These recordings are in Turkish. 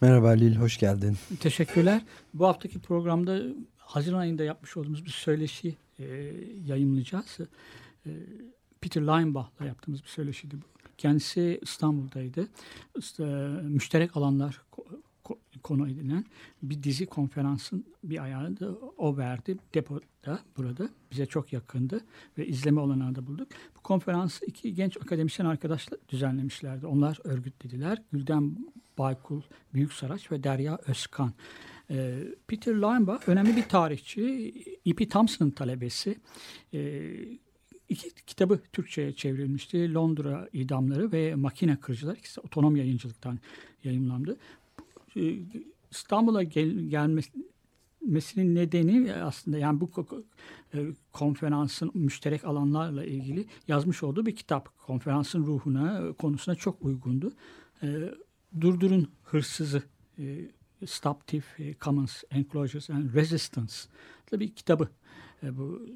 Merhaba Lil, hoş geldin. Teşekkürler. Bu haftaki programda Haziran ayında yapmış olduğumuz bir söyleşi e, yayınlayacağız. E, Peter Leinbach'la yaptığımız bir söyleşiydi bu. Kendisi İstanbul'daydı. İşte, müşterek alanlar konu edinen bir dizi konferansın bir ayağını da o verdi. Depoda burada bize çok yakındı ve izleme olanağı da bulduk. Bu konferansı iki genç akademisyen arkadaşla düzenlemişlerdi. Onlar örgütlediler. Gülden Baykul Büyüksaraç ve Derya Özkan. Ee, Peter Leinbach önemli bir tarihçi. E.P. Thompson'ın talebesi. Ee, iki kitabı Türkçe'ye çevrilmişti. Londra idamları ve makine kırıcılar. İkisi otonom yayıncılıktan yayımlandı. E, İstanbul'a gel, gelmesinin nedeni aslında yani bu e, konferansın müşterek alanlarla ilgili yazmış olduğu bir kitap. Konferansın ruhuna, e, konusuna çok uygundu. E, Durdurun Hırsızı e, Stop Thief, e, Commons, Enclosures and Resistance bir kitabı. E, bu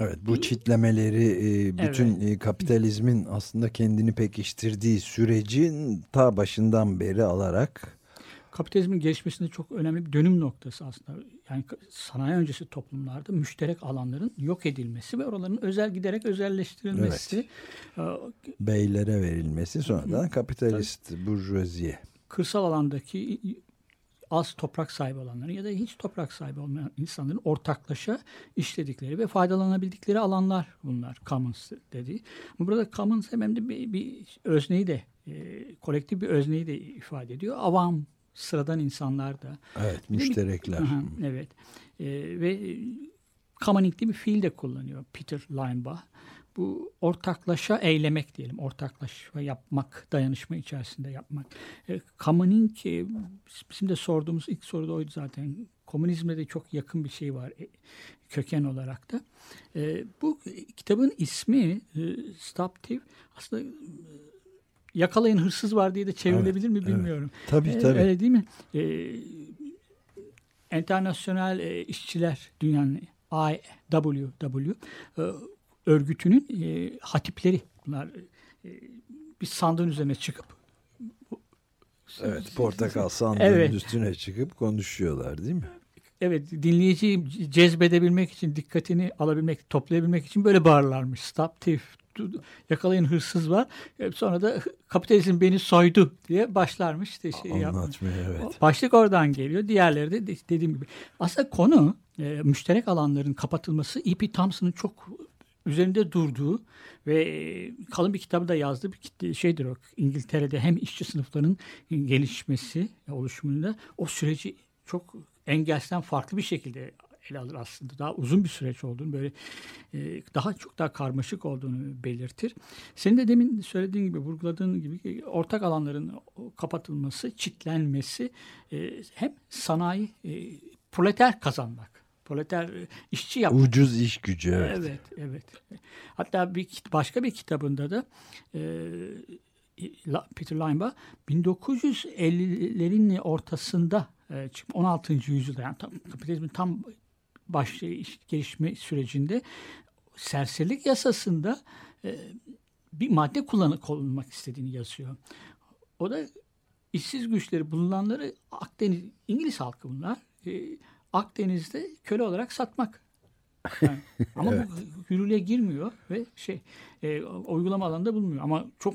Evet, bu çitlemeleri, e, bütün e, kapitalizmin aslında kendini pekiştirdiği sürecin ta başından beri alarak kapitalizmin gelişmesinde çok önemli bir dönüm noktası aslında. Yani sanayi öncesi toplumlarda müşterek alanların yok edilmesi ve oraların özel giderek özelleştirilmesi. e, beylere verilmesi sonradan kapitalist burjuvaziye. kırsal alandaki az toprak sahibi olanların ya da hiç toprak sahibi olmayan insanların ortaklaşa işledikleri ve faydalanabildikleri alanlar bunlar. Commons dediği. Burada commons hem de bir, bir özneyi de e, kolektif bir özneyi de ifade ediyor. Avam, sıradan insanlar da. Evet, müşterekler. Aha, evet. E, ve commoning'li bir fiil de kullanıyor Peter Leinbach. Bu ortaklaşa eylemek diyelim. Ortaklaşa yapmak, dayanışma içerisinde yapmak. E, commoning e, bizim de sorduğumuz ilk soru da oydu zaten. Komünizmde de çok yakın bir şey var e, köken olarak da. E, bu kitabın ismi e, Stop Thief aslında e, yakalayın hırsız var diye de çevrilebilir mi evet. bilmiyorum. Tabii E, tabii. Öyle değil mi? E, Enternasyonel e, İşçiler Dünyanın IWW örgütünün e, hatipleri bunlar e, bir sandığın üzerine çıkıp Evet, portakal sandığın Evet. üstüne çıkıp konuşuyorlar değil mi? evet dinleyiciyi cezbedebilmek için dikkatini alabilmek toplayabilmek için böyle bağırlarmış stop thief yakalayın hırsız var E, sonra da kapitalizm beni soydu diye başlarmış işte şey. Anlatmaya evet. Başlık oradan geliyor. Diğerleri de de- dediğim gibi. Aslında konu e, müşterek alanların kapatılması E.P. Thompson'ın çok üzerinde durduğu ve e, kalın bir kitabı da yazdığı bir şeydir o. İngiltere'de hem işçi sınıflarının gelişmesi, oluşumunda o süreci çok engelsten farklı bir şekilde ele alır aslında. Daha uzun bir süreç olduğunu böyle e, daha çok daha karmaşık olduğunu belirtir. Senin de demin söylediğin gibi vurguladığın gibi ortak alanların kapatılması, çitlenmesi e, hem sanayi e, proleter kazanmak. Proleter e, işçi yapmak. Ucuz iş gücü evet. Evet, evet. Hatta bir başka bir kitabında da e, Peter Leinbach 1950'lerin ortasında e, çık- 16. yüzyılda yani tam, kapitalizmin tam başlayış gelişme sürecinde serserilik yasasında e, bir madde kullanı kullanmak istediğini yazıyor. O da işsiz güçleri bulunanları Akdeniz İngiliz halkı bunlar. e, Akdeniz'de köle olarak satmak. Yani, ama bu yürürlüğe girmiyor ve şey e, uygulama alanında bulunmuyor. Ama çok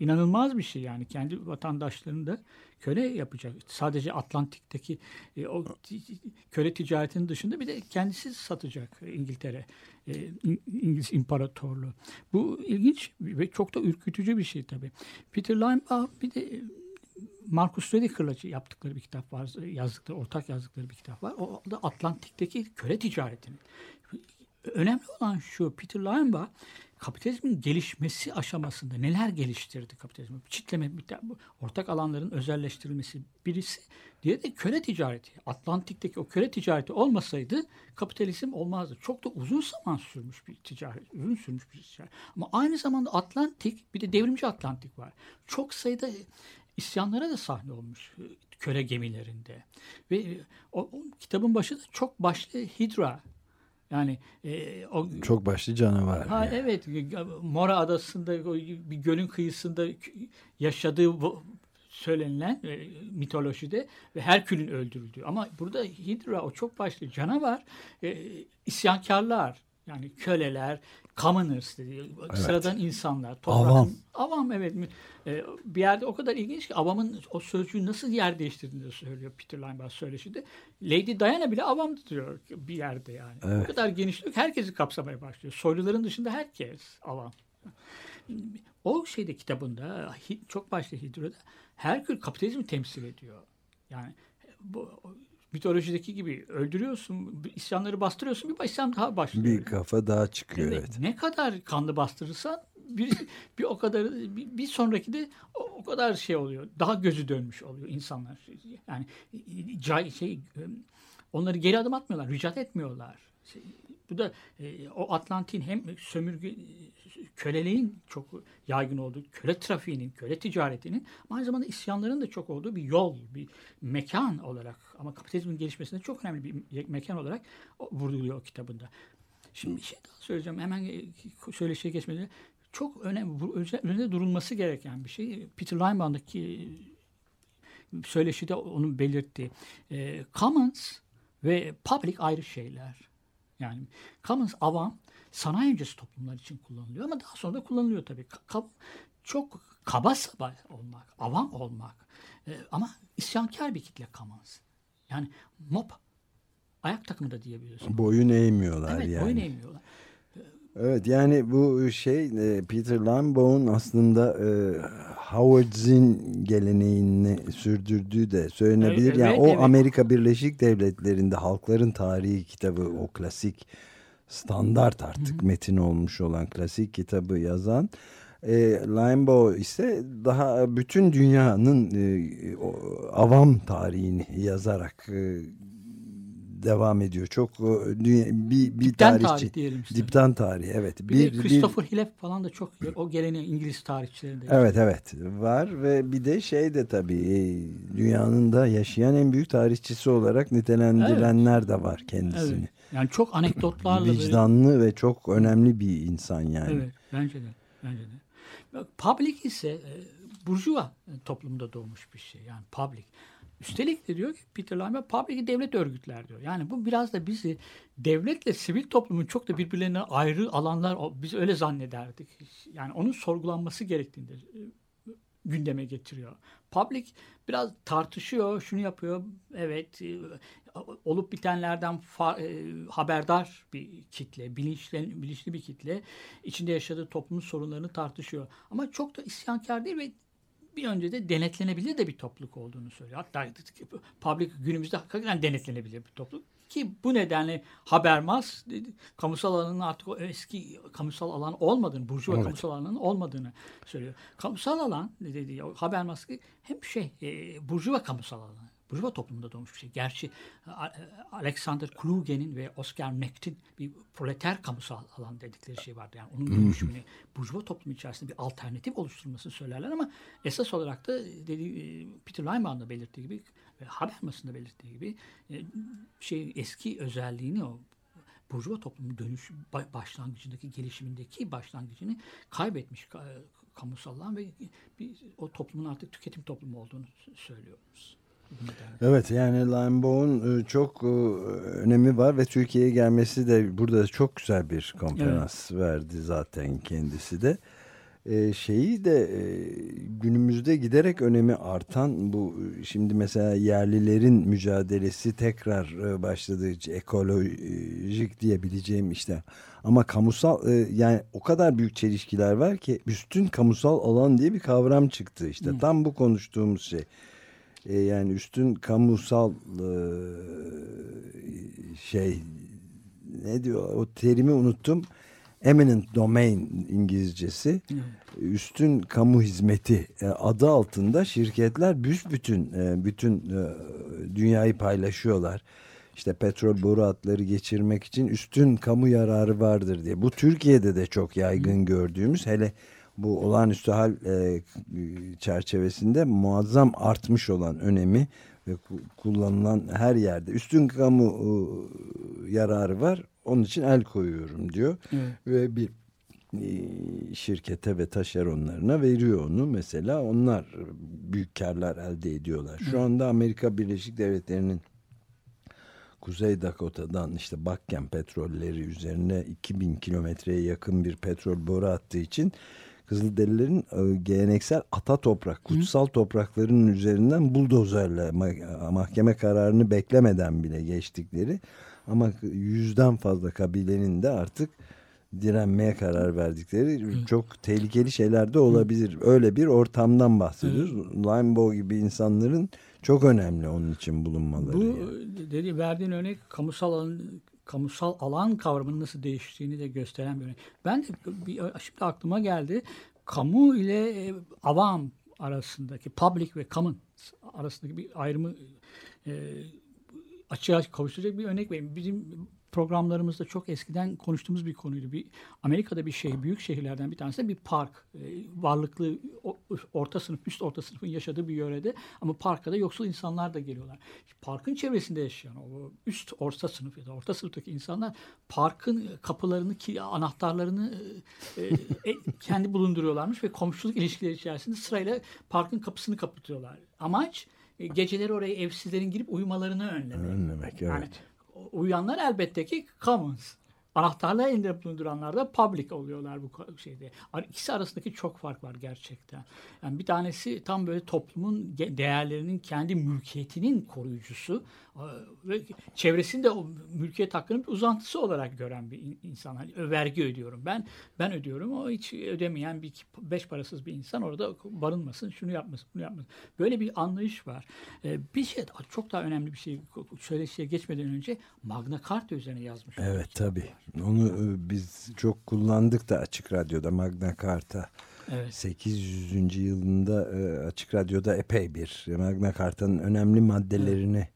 inanılmaz bir şey yani kendi vatandaşlarını da köle yapacak. Sadece Atlantik'teki e, o köle ticaretinin dışında bir de kendisi satacak İngiltere. E, İng- İngiliz İmparatorluğu. Bu ilginç ve çok da ürkütücü bir şey tabii. Peter Leinbach bir de Marcus Rediker'la yaptıkları bir kitap var. Yazdıkları, ortak yazdıkları bir kitap var. O da Atlantik'teki köle ticaretinin Önemli olan şu Peter Leinbach kapitalizmin gelişmesi aşamasında neler geliştirdi kapitalizmi? Çitleme, ortak alanların özelleştirilmesi birisi. Diğeri de köle ticareti. Atlantik'teki o köle ticareti olmasaydı kapitalizm olmazdı. Çok da uzun zaman sürmüş bir ticaret. Uzun sürmüş bir ticaret. Ama aynı zamanda Atlantik bir de devrimci Atlantik var. Çok sayıda isyanlara da sahne olmuş köle gemilerinde. Ve o, o kitabın başında çok başlı Hidra yani e, o çok başlı canavar. Ha yani. evet Mora adasında bir gölün kıyısında yaşadığı söylenilen e, mitolojide ve Herkül'ün öldürüldüğü. Ama burada Hidra o çok başlı canavar e, isyankarlar yani köleler, commoners dedi. Evet. Sıradan insanlar. Toprak, avam. Avam evet. E, bir yerde o kadar ilginç ki avamın o sözcüğü nasıl yer değiştirdiğini söylüyor Peter Linebaugh söyleşide. Lady Diana bile avamdı diyor bir yerde yani. Evet. O kadar genişlik herkesi kapsamaya başlıyor. Soyluların dışında herkes avam. O şeyde kitabında çok başta Hidra'da Herkül kapitalizmi temsil ediyor. Yani bu mitolojideki gibi öldürüyorsun, isyanları bastırıyorsun, bir isyan daha başlıyor. Bir kafa daha çıkıyor evet. evet. Ne kadar kanlı bastırırsan bir, bir o kadar bir, bir sonraki de o, o kadar şey oluyor. Daha gözü dönmüş oluyor insanlar. Yani cay, şey onları geri adım atmıyorlar, ricat etmiyorlar. Şey, bu da e, o Atlantin hem sömürge köleliğin çok yaygın olduğu, köle trafiğinin, köle ticaretinin aynı zamanda isyanların da çok olduğu bir yol, bir mekan olarak ama kapitalizmin gelişmesinde çok önemli bir mekan olarak vurguluyor o kitabında. Şimdi bir şey daha söyleyeceğim. Hemen söyleşiye geçmeden çok önemli, üzerinde durulması gereken bir şey. Peter Linebaug'daki söyleşide onun belirttiği. E, commons ve public ayrı şeyler. Yani commons avam sanayi öncesi toplumlar için kullanılıyor ama daha sonra da kullanılıyor tabii. Ka çok kaba saba olmak, avam olmak e, ama isyankar bir kitle commons. Yani mob ayak takımı da diyebiliyorsun. Boyun eğmiyorlar evet, yani. boyun eğmiyorlar. Evet yani bu şey e, Peter Lambeau'nun aslında e, Howard Zinn geleneğini sürdürdüğü de söylenebilir. Evet, yani evet, o evet. Amerika Birleşik Devletleri'nde Halkların Tarihi kitabı o klasik standart artık Hı -hı. metin olmuş olan klasik kitabı yazan e, Limbaugh ise daha bütün dünyanın e, o, avam tarihini yazarak e, devam ediyor. Çok dünya, bir, bir Dipten tarihçi. tarih diyelim size. Dipten tarih evet. Bir, bir de Christopher bir, Hillep falan da çok o geleneği İngiliz tarihçilerinde. Evet evet var ve bir de şey de tabii e, dünyanın da yaşayan en büyük tarihçisi olarak nitelendirilenler evet. de var kendisini. Evet. Yani çok anekdotlarla. Vicdanlı böyle... ve çok önemli bir insan yani. Evet bence de. Bence de. Public ise e, burjuva toplumda doğmuş bir şey. Yani public. Üstelik de diyor ki Peter Lime public devlet örgütler diyor. Yani bu biraz da bizi devletle sivil toplumun çok da birbirlerine ayrı alanlar biz öyle zannederdik. Yani onun sorgulanması gerektiğinde e, gündeme getiriyor. Public biraz tartışıyor, şunu yapıyor. Evet, e, olup bitenlerden e, haberdar bir kitle, bilinçli, bilinçli bir kitle. içinde yaşadığı toplumun sorunlarını tartışıyor. Ama çok da isyankar değil ve bir önce de denetlenebilir de bir topluluk olduğunu söylüyor. Hatta public günümüzde hakikaten denetlenebilir bir topluluk. Ki bu nedenle Habermas kamusal alanın artık o eski kamusal alan olmadığını, burjuva evet. kamusal alanının olmadığını söylüyor. Kamusal alan dedi Habermas hem şey e, burjuva kamusal alanı. Burjuva toplumunda doğmuş bir şey. Gerçi Alexander Kluge'nin ve Oscar Mecht'in bir proleter kamusal alan dedikleri şey vardı. Yani onun dönüşümünü burjuva toplumu içerisinde bir alternatif oluşturmasını söylerler ama esas olarak da dedi Peter Linebaugh da belirttiği gibi ve Habermas'ın da belirttiği gibi e, şey eski özelliğini o burjuva toplumu dönüş başlangıcındaki gelişimindeki başlangıcını kaybetmiş kamusal alan ve bir, o toplumun artık tüketim toplumu olduğunu söylüyoruz. Evet yani Limebaugh'un e, çok e, önemi var ve Türkiye'ye gelmesi de burada çok güzel bir konferans evet. verdi zaten kendisi de. Ee, şeyi de e, günümüzde giderek önemi artan bu şimdi mesela yerlilerin mücadelesi tekrar e, başladı ekolojik diyebileceğim işte ama kamusal e, yani o kadar büyük çelişkiler var ki üstün kamusal alan diye bir kavram çıktı işte tam bu konuştuğumuz şey e, yani üstün kamusal e, şey ne diyor o terimi unuttum. Eminent domain İngilizcesi. Üstün kamu hizmeti e, adı altında şirketler büsbütün e, bütün e, dünyayı paylaşıyorlar. İşte petrol boru hatları geçirmek için üstün kamu yararı vardır diye. Bu Türkiye'de de çok yaygın gördüğümüz hele bu olağanüstü hal e, çerçevesinde muazzam artmış olan önemi ve ku- kullanılan her yerde üstün kamu e, yararı var. Onun için el koyuyorum diyor Evet. ve bir e, şirkete ve taşeronlarına veriyor onu mesela onlar büyük karlar elde ediyorlar. Şu anda Amerika Birleşik Devletleri'nin Kuzey Dakota'dan işte Bakken petrolleri üzerine 2000 kilometreye yakın bir petrol boru attığı için Kızılderililerin e, geleneksel ata toprak, kutsal topraklarının üzerinden buldozerle ma- mahkeme kararını beklemeden bile geçtikleri ama yüzden fazla kabilenin de artık direnmeye karar verdikleri çok tehlikeli şeyler de olabilir. Öyle bir ortamdan bahsediyoruz. Limbo gibi insanların çok önemli onun için bulunmaları. Bu yani. dedi verdiğin örnek kamusal alan kamusal alan kavramının nasıl değiştiğini de gösteren bir örnek. Ben de bir, şimdi aklıma geldi. Kamu ile e, avam arasındaki public ve common arasındaki bir ayrımı e, açığa kavuşturacak bir örnek vereyim. Bizim programlarımızda çok eskiden konuştuğumuz bir konuydu. Bir Amerika'da bir şey, büyük şehirlerden bir tanesi bir park. E, varlıklı orta sınıf, üst orta sınıfın yaşadığı bir yörede ama parka da yoksul insanlar da geliyorlar. Parkın çevresinde yaşayan o üst orta sınıf ya da orta sınıftaki insanlar parkın kapılarını, ki anahtarlarını e, e, kendi bulunduruyorlarmış ve komşuluk ilişkileri içerisinde sırayla parkın kapısını kapatıyorlar. Amaç geceleri oraya evsizlerin girip uyumalarını önlemek. Önlemek evet. Yani uyuyanlar elbette ki commons. Anahtarla elinde bulunduranlar da public oluyorlar bu şeyde. İkisi arasındaki çok fark var gerçekten. Yani bir tanesi tam böyle toplumun değerlerinin kendi mülkiyetinin koruyucusu ve çevresinde o mülkiyet hakkının bir uzantısı olarak gören bir in- insan. Hani vergi ödüyorum ben. Ben ödüyorum. O hiç ödemeyen bir beş parasız bir insan orada barınmasın, şunu yapmasın, bunu yapmasın. Böyle bir anlayış var. E, Bir şey çok daha önemli bir şey söyleşiye geçmeden önce Magna Carta üzerine yazmış. Evet tabii. Onu biz çok kullandık da Açık Radyo'da Magna Carta. Evet. 800. yılında Açık Radyo'da epey bir Magna Carta'nın önemli maddelerini m,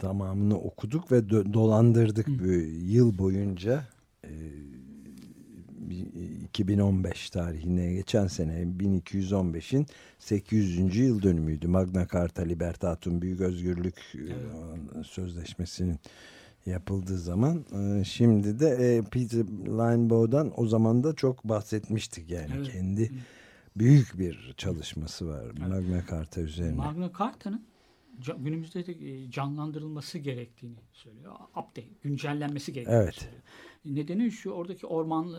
tamamını okuduk ve dö- dolandırdık bir yıl boyunca. E, bir- 2015 tarihine geçen sene 1215'in 800. yıl dönümüydü. Magna Carta Libertatum Büyük Özgürlük e, Sözleşmesi'nin yapıldığı zaman e, şimdi de e, Peter Linebow'dan o zaman da çok bahsetmiştik yani Evet. kendi büyük bir çalışması var Magna Carta üzerine. Magna Carta'nın ca- günümüzde de e, canlandırılması gerektiğini söylüyor. Update, güncellenmesi gerektiğini Evet. söylüyor. Nedeni şu oradaki orman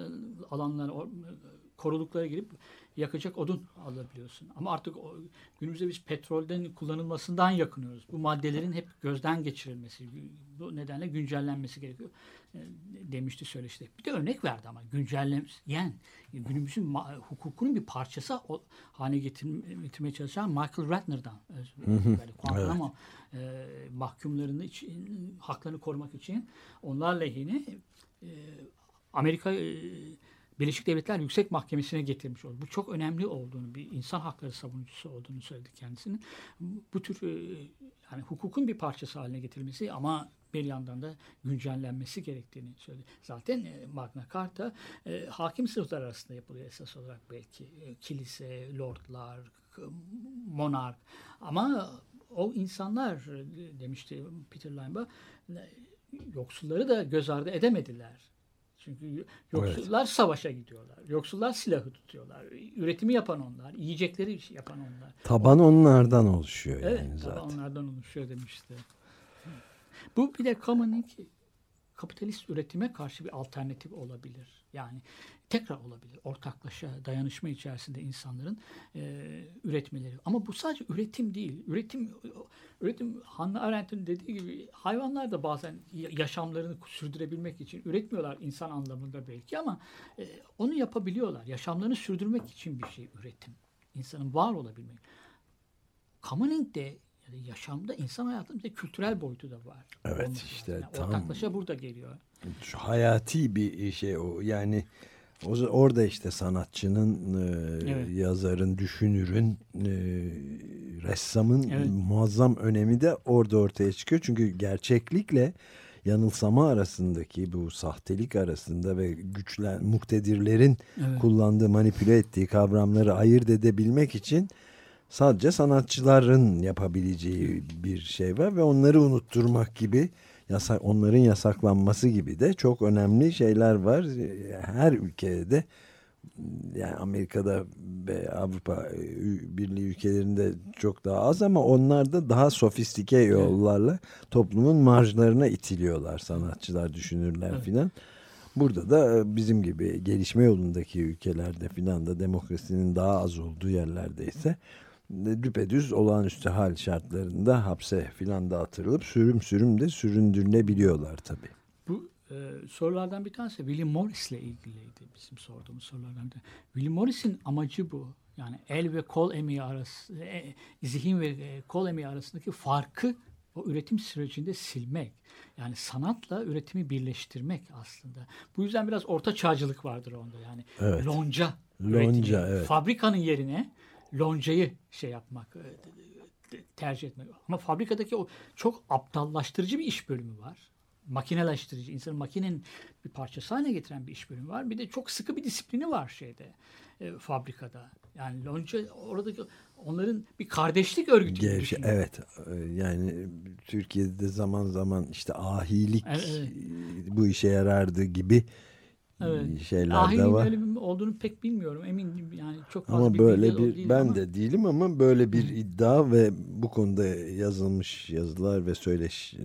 alanlara, or- koruluklara girip yakacak odun alabiliyorsun. Ama artık o, günümüzde biz petrolden kullanılmasından yakınıyoruz. Bu maddelerin hep gözden geçirilmesi, bu nedenle güncellenmesi gerekiyor e, demişti söyleşte. Bir de örnek verdi ama güncelleyen günümüzün hukukunun bir parçası o, haline getir- getirmeye çalışan Michael Ratner'dan böyle Guantanamo e, mahkumlarını için, haklarını korumak için onlar lehine e, Amerika e, Birleşik Devletler Yüksek Mahkemesi'ne getirmiş oldu. Bu çok önemli olduğunu, bir insan hakları savunucusu olduğunu söyledi kendisinin. Bu tür e, yani hukukun bir parçası haline getirilmesi ama bir yandan da güncellenmesi gerektiğini söyledi. Zaten e, Magna Carta e, hakim sınıflar arasında yapılıyor esas olarak belki. Kilise, lordlar, monark ama o insanlar demişti Peter Limbaugh e, yoksulları da göz ardı edemediler. Çünkü yoksullar savaşa gidiyorlar. Yoksullar silahı tutuyorlar. Üretimi yapan onlar. Yiyecekleri yapan onlar. Taban onlardan oluşuyor Evet, yani zaten. onlardan oluşuyor demişti. Bu bir de Common'ın kapitalist üretime karşı bir alternatif olabilir. Yani tekrar olabilir. Ortaklaşa, dayanışma içerisinde insanların e, üretmeleri. Ama bu sadece üretim değil. Üretim, üretim Hannah Arendt'in dediği gibi hayvanlar da bazen ya- yaşamlarını sürdürebilmek için üretmiyorlar insan anlamında belki ama e, onu yapabiliyorlar. Yaşamlarını sürdürmek için bir şey üretim. İnsanın var olabilmek. Commoning de Yani yaşamda insan hayatında bir kültürel boyutu da var. Evet, Olması işte. Yani tam- Ortaklaşa burada geliyor. Şu hayati bir şey o yani orada işte sanatçının, e, Evet. yazarın, düşünürün, e, ressamın Evet. muazzam önemi de orada ortaya çıkıyor. Çünkü gerçeklikle yanılsama arasındaki bu sahtelik arasında ve güçlen muktedirlerin Evet. kullandığı, manipüle ettiği kavramları ayırt edebilmek için sadece sanatçıların yapabileceği bir şey var ve onları unutturmak gibi yasak onların yasaklanması gibi de çok önemli şeyler var. Her ülkede yani Amerika'da ve Avrupa e, Birliği ülkelerinde çok daha az ama onlar da daha sofistike yollarla toplumun marjlarına itiliyorlar sanatçılar, düşünürler Evet. filan. Burada da e, bizim gibi gelişme yolundaki ülkelerde filan da demokrasinin daha az olduğu yerlerde ise düpedüz olağanüstü hal şartlarında hapse filan da atırılıp sürüm sürüm de süründürülebiliyorlar tabii. Bu e, sorulardan bir tanesi William Morris'le ilgiliydi bizim sorduğumuz sorulardan. biri. William Morris'in amacı bu. Yani el ve kol emeği arası, e, zihin ve e, kol emeği arasındaki farkı o üretim sürecinde silmek. Yani sanatla üretimi birleştirmek aslında. Bu yüzden biraz orta çağcılık vardır onda. Yani Evet. lonca, Lonca, üretimi. evet. Fabrikanın yerine loncayı şey yapmak, e, tercih etmek. Ama fabrikadaki o çok aptallaştırıcı bir iş bölümü var. Makineleştirici, insanı makinenin bir parçası haline getiren bir iş bölümü var. Bir de çok sıkı bir disiplini var şeyde, e, fabrikada. Yani lonca oradaki onların bir kardeşlik örgütü Gevşe, evet e, yani Türkiye'de de zaman zaman işte ahilik Evet, evet. bu işe yarardı gibi Evet. şeyler de Ahinin var. öyle bir olduğunu pek bilmiyorum. Emin yani çok fazla Ama bir böyle bir değil ben ama- de değilim ama böyle bir iddia ve bu konuda yazılmış yazılar ve söyleş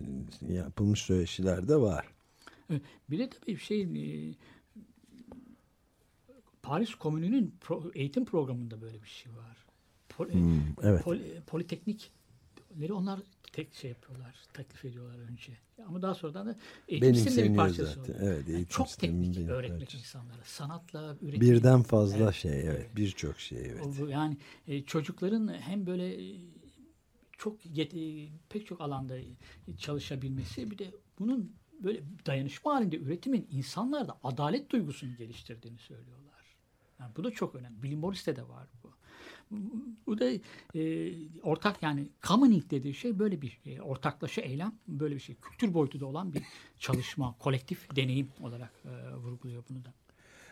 yapılmış söyleşiler de var. Evet, Bir de tabii şey e, Paris Komünü'nün eğitim programında böyle bir şey var. Pol- e, Hmm, evet. pol- politeknikleri onlar tek şey yapıyorlar, teklif ediyorlar önce. Ama daha sonradan da eğitim sisteminin bir parçası zaten. oluyor. Evet, Yani çok teknik bir öğretmek parçası. insanlara. Sanatla üretim. Birden fazla Evet, şey evet evet. birçok şey evet. Yani e, çocukların hem böyle e, çok e, pek çok alanda çalışabilmesi bir de bunun böyle dayanışma halinde üretimin insanlarda adalet duygusunu geliştirdiğini söylüyorlar. Yani bu da çok önemli. Bilim Morris'te de var bu. Bu da e, ortak yani commoning dediği şey böyle bir e, ortaklaşa eylem böyle bir şey. Kültür boyutu da olan bir çalışma, kolektif deneyim olarak e, vurguluyor bunu da.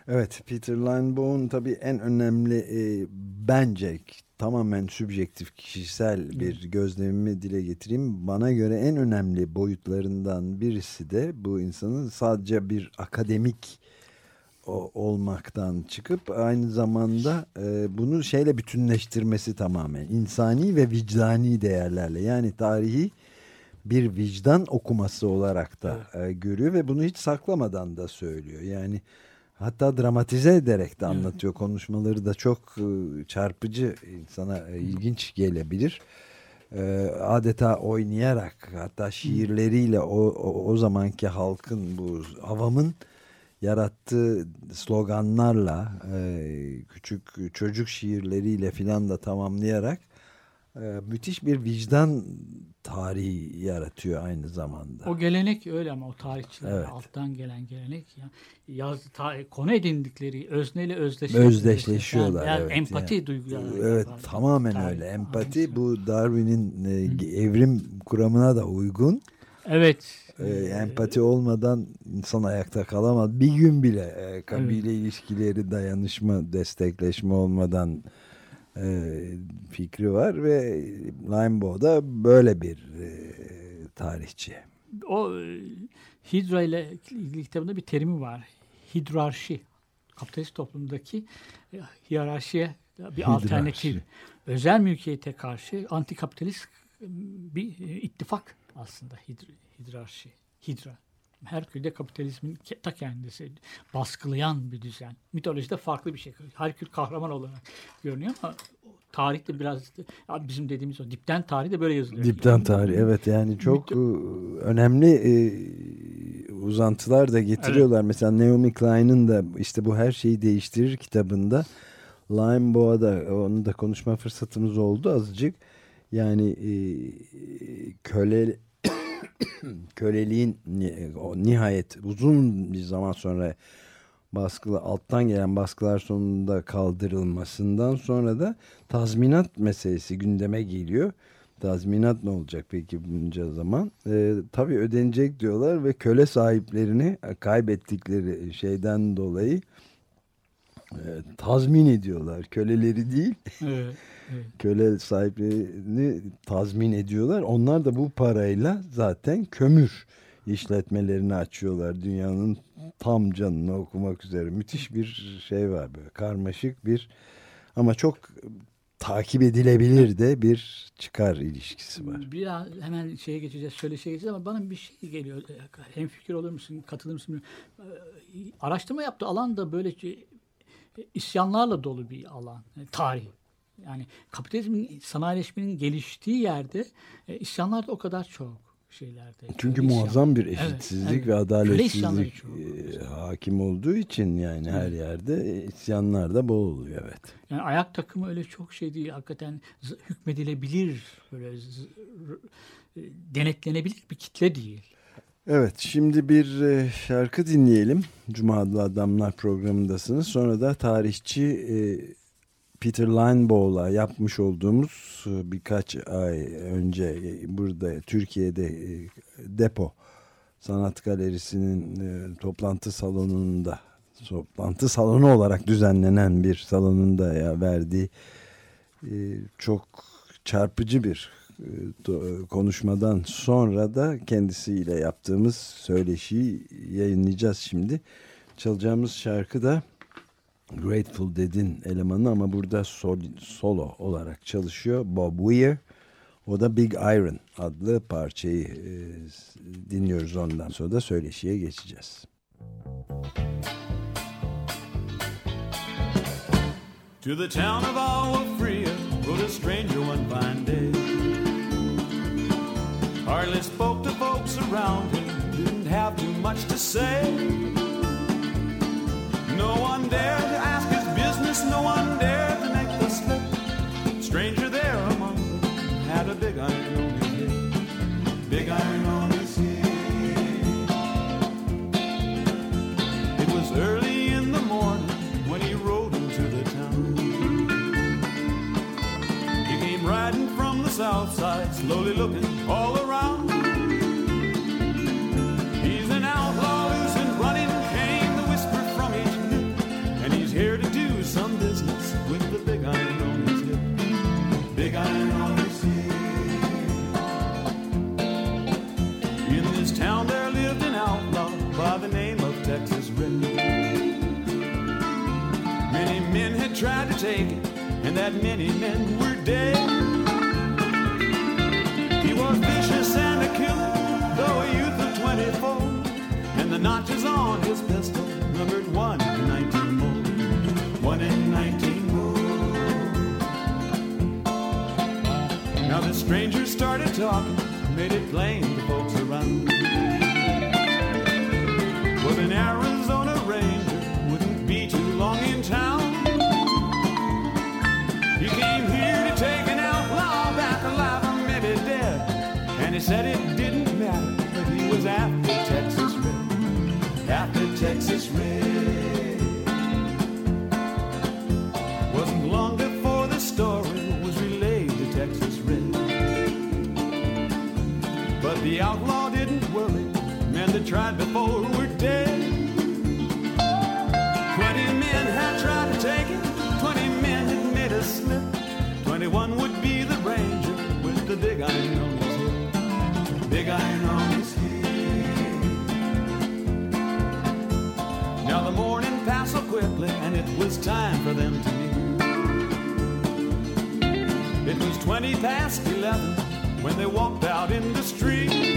Evet Peter Linebaugh'un tabii en önemli e, bence tamamen sübjektif kişisel bir gözlemimi dile getireyim. Bana göre en önemli boyutlarından birisi de bu insanın sadece bir akademik olmaktan çıkıp aynı zamanda e, bunu şeyle bütünleştirmesi tamamen insani ve vicdani değerlerle yani tarihi bir vicdan okuması olarak da e, görüyor ve bunu hiç saklamadan da söylüyor. Yani hatta dramatize ederek de anlatıyor. Konuşmaları da çok e, çarpıcı insana e, ilginç gelebilir. E, adeta oynayarak hatta şiirleriyle o, o, o zamanki halkın bu avamın yarattığı sloganlarla e, küçük çocuk şiirleriyle filan da tamamlayarak e, müthiş bir vicdan tarihi yaratıyor aynı zamanda. O gelenek öyle ama o tarihçiler Evet. alttan gelen gelenek ya yaz ta, konu edindikleri özneyle özdeşleşiyorlar. Özdeşleşiyorlar, Yani, evet, empati yani. duyguları. Evet var. tamamen Tarih- öyle. Empati bu Darwin'in e, evrim kuramına da uygun. Evet. E, empati olmadan insan ayakta kalamaz. Bir gün bile e, kabile ilişkileri, dayanışma, destekleşme olmadan e, fikri var ve Linebaugh da böyle bir e, tarihçi. O e, Hidra ile ilgili kitabında bir terimi var. Hidrarşi. Kapitalist toplumdaki e, hiyerarşiye bir alternatif. Özel mülkiyete karşı antikapitalist bir e, ittifak aslında hidr- hidrarşi. Hidra. Herkül'de kapitalizmin ta kendisi baskılayan bir düzen. Mitolojide farklı bir şey. Herkül kahraman olarak görünüyor ama tarihte biraz bizim dediğimiz o dipten tarih de böyle yazılıyor. Dipten tarih evet yani çok e, önemli e, uzantılar da getiriyorlar. Mesela Naomi Klein'in de işte bu her şeyi değiştirir kitabında Limebaugh'a da onu da konuşma fırsatımız oldu azıcık. Yani e, köle köleliğin o nihayet uzun bir zaman sonra baskılı alttan gelen baskılar sonunda kaldırılmasından sonra da tazminat meselesi gündeme geliyor. Tazminat ne olacak peki bunca zaman? Ee, tabii ödenecek diyorlar ve köle sahiplerini kaybettikleri şeyden dolayı e, tazmin ediyorlar. Köleleri değil Evet, evet. köle sahiplerini tazmin ediyorlar. Onlar da bu parayla zaten kömür işletmelerini açıyorlar. Dünyanın tam canını okumak üzere. Müthiş bir şey var böyle karmaşık bir ama çok takip edilebilir de bir çıkar ilişkisi var. Biraz hemen şeye geçeceğiz, şöyle şey geçeceğiz ama bana bir şey geliyor. Hem fikir olur musun, katılır mısın? Araştırma yaptı. Alan da böyle şey, isyanlarla dolu bir alan. e, Tarih. Yani kapitalizmin, sanayileşmenin geliştiği yerde e, isyanlar da o kadar çok şeylerde. Çünkü İsyan. muazzam bir Evet, eşitsizlik evet. ve adaletsizlik e, hakim olduğu için yani her yerde isyanlar da bol oluyor evet. Yani ayak takımı öyle çok şey değil. Hakikaten hükmedilebilir, böyle e, denetlenebilir bir kitle değil. Evet şimdi bir e, şarkı dinleyelim. Cuma adlı adamlar programındasınız. Sonra da tarihçi e, Peter Linebow'la yapmış olduğumuz e, birkaç ay önce e, burada Türkiye'de e, depo sanat galerisinin toplantı salonunda toplantı salonu olarak düzenlenen bir salonunda ya verdiği çok çarpıcı bir konuşmadan sonra da kendisiyle yaptığımız söyleşiyi yayınlayacağız şimdi. Çalacağımız şarkı da Grateful Dead'in elemanı ama burada sol- solo olarak çalışıyor Bob Weir. O da Big Iron adlı parçayı e, dinliyoruz ondan sonra da söyleşiye geçeceğiz. To the town of Agua Fria rode a stranger one fine day. Hardly spoke to folks around him, didn't have too much to say. No one dared to ask his business, no one dared to make the slip. Stranger there among them had a big iron on his head. Big iron on his head. It was early in the morning when he rode into the town. He came riding from the south side, slowly looking and that many men were dead. He was vicious and a killer, though a youth of 24. And the notches on his pistol numbered one in 19 more. One in 19 more. Now the stranger started talking, made it plain to folks around. Tried before were dead. Twenty men had tried to take it, twenty men had made a slip. Twenty-one would be the ranger with the big iron on his hip. Big iron on his hip. Now the morning passed so quickly, and it was time for them to meet. It was twenty past eleven when they walked out in the street.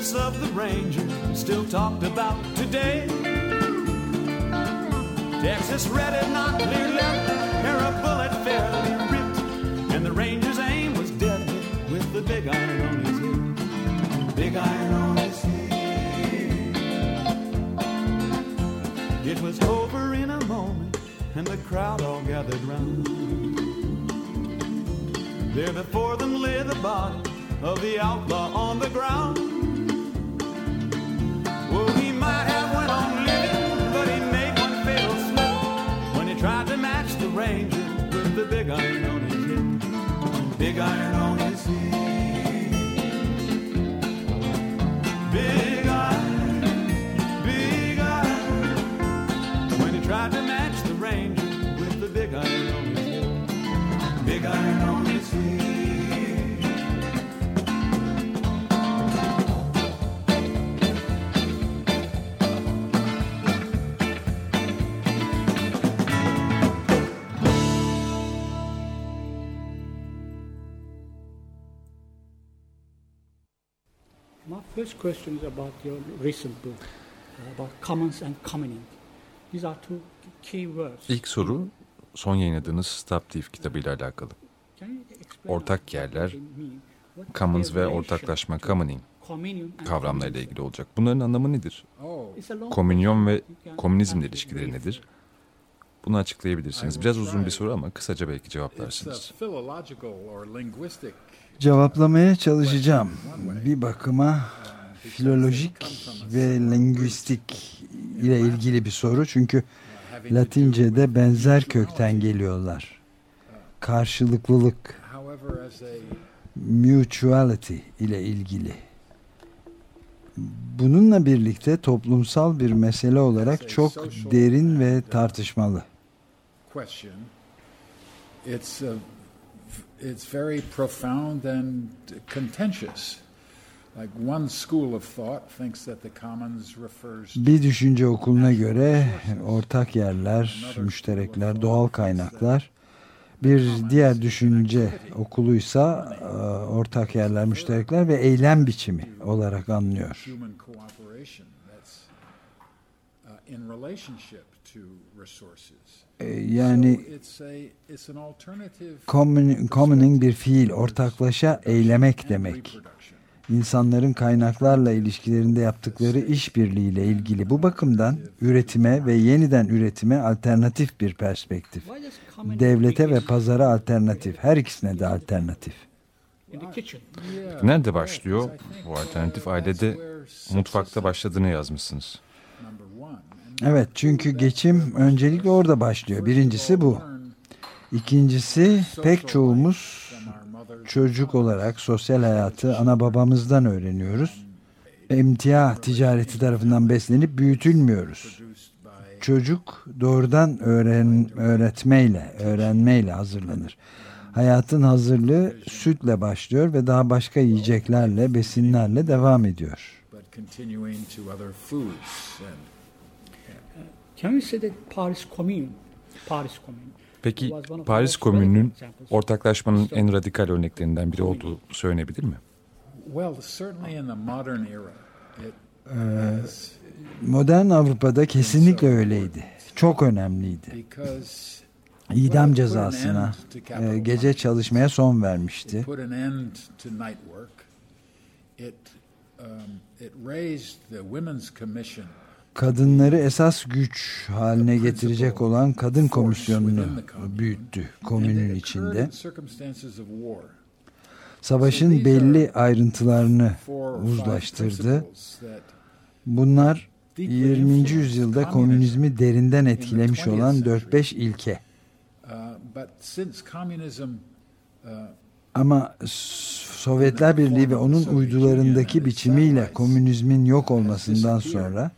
The of the Ranger still talked about today. Texas red had not clear left, where a bullet fairly ripped, and the Ranger's aim was deadly with the big iron on his hip. Big iron on his hip. It was over in a moment, and the crowd all gathered round. There before them lay the body of the outlaw on the ground. Big iron on his hip. Question is about your recent book, uh, about commons and commoning. These are two key words. İlk soru son yayınladığınız Stop Thief kitabıyla alakalı. Ortak yerler, Commons ve ortaklaşma, commoning kavramlarıyla ilgili olacak. Bunların anlamı nedir? Long Komünyon ve komünizmle ilişkileri nedir? Bunu açıklayabilirsiniz. Biraz uzun bir soru ama kısaca belki cevaplarsınız. Cevaplamaya çalışacağım. Bir bakıma filolojik ve lingüistik ile ilgili bir soru. Çünkü Latince'de benzer kökten geliyorlar. Karşılıklılık, mutuality ile ilgili. Bununla birlikte toplumsal bir mesele olarak çok derin ve tartışmalı. it's a, it's very profound and contentious. Bir düşünce okuluna göre ortak yerler, müşterekler, doğal kaynaklar. Bir diğer düşünce okuluysa e, ortak yerler, müşterekler ve eylem biçimi olarak anlıyor. uh. E, Yani commoning bir fiil, ortaklaşa eylemek demek. İnsanların kaynaklarla ilişkilerinde yaptıkları işbirliğiyle ilgili bu bakımdan üretime ve yeniden üretime alternatif bir perspektif. Devlete ve pazara alternatif. Her ikisine de alternatif. Nerede başlıyor? Bu alternatif ailede mutfakta başladığını yazmışsınız. Evet çünkü geçim öncelikle orada başlıyor. Birincisi bu. İkincisi pek çoğumuz çocuk olarak sosyal hayatı ana babamızdan öğreniyoruz. Emtia ticareti tarafından beslenip büyütülmüyoruz. Çocuk doğrudan öğren, öğretmeyle, öğrenmeyle hazırlanır. Hayatın hazırlığı sütle başlıyor ve daha başka yiyeceklerle, besinlerle devam ediyor. say that Paris Commune, Paris Commune, Peki Paris Komünü'nün ortaklaşmanın en radikal örneklerinden biri olduğu söylenebilir mi? well, certainly in the modern Avrupa'da kesinlikle öyleydi. Çok önemliydi. İdam cezasına, e, gece çalışmaya son vermişti. it um, it raised the Women's Commission Kadınları esas güç haline getirecek olan kadın komisyonunu büyüttü komünün içinde. Savaşın belli ayrıntılarını uzlaştırdı. Bunlar deeply 20. influenced yüzyılda komünizmi derinden etkilemiş olan 4-5 ilke. Uh, uh, Ama Sovyetler Birliği ve onun uydularındaki biçimiyle komünizmin yok olmasından sonra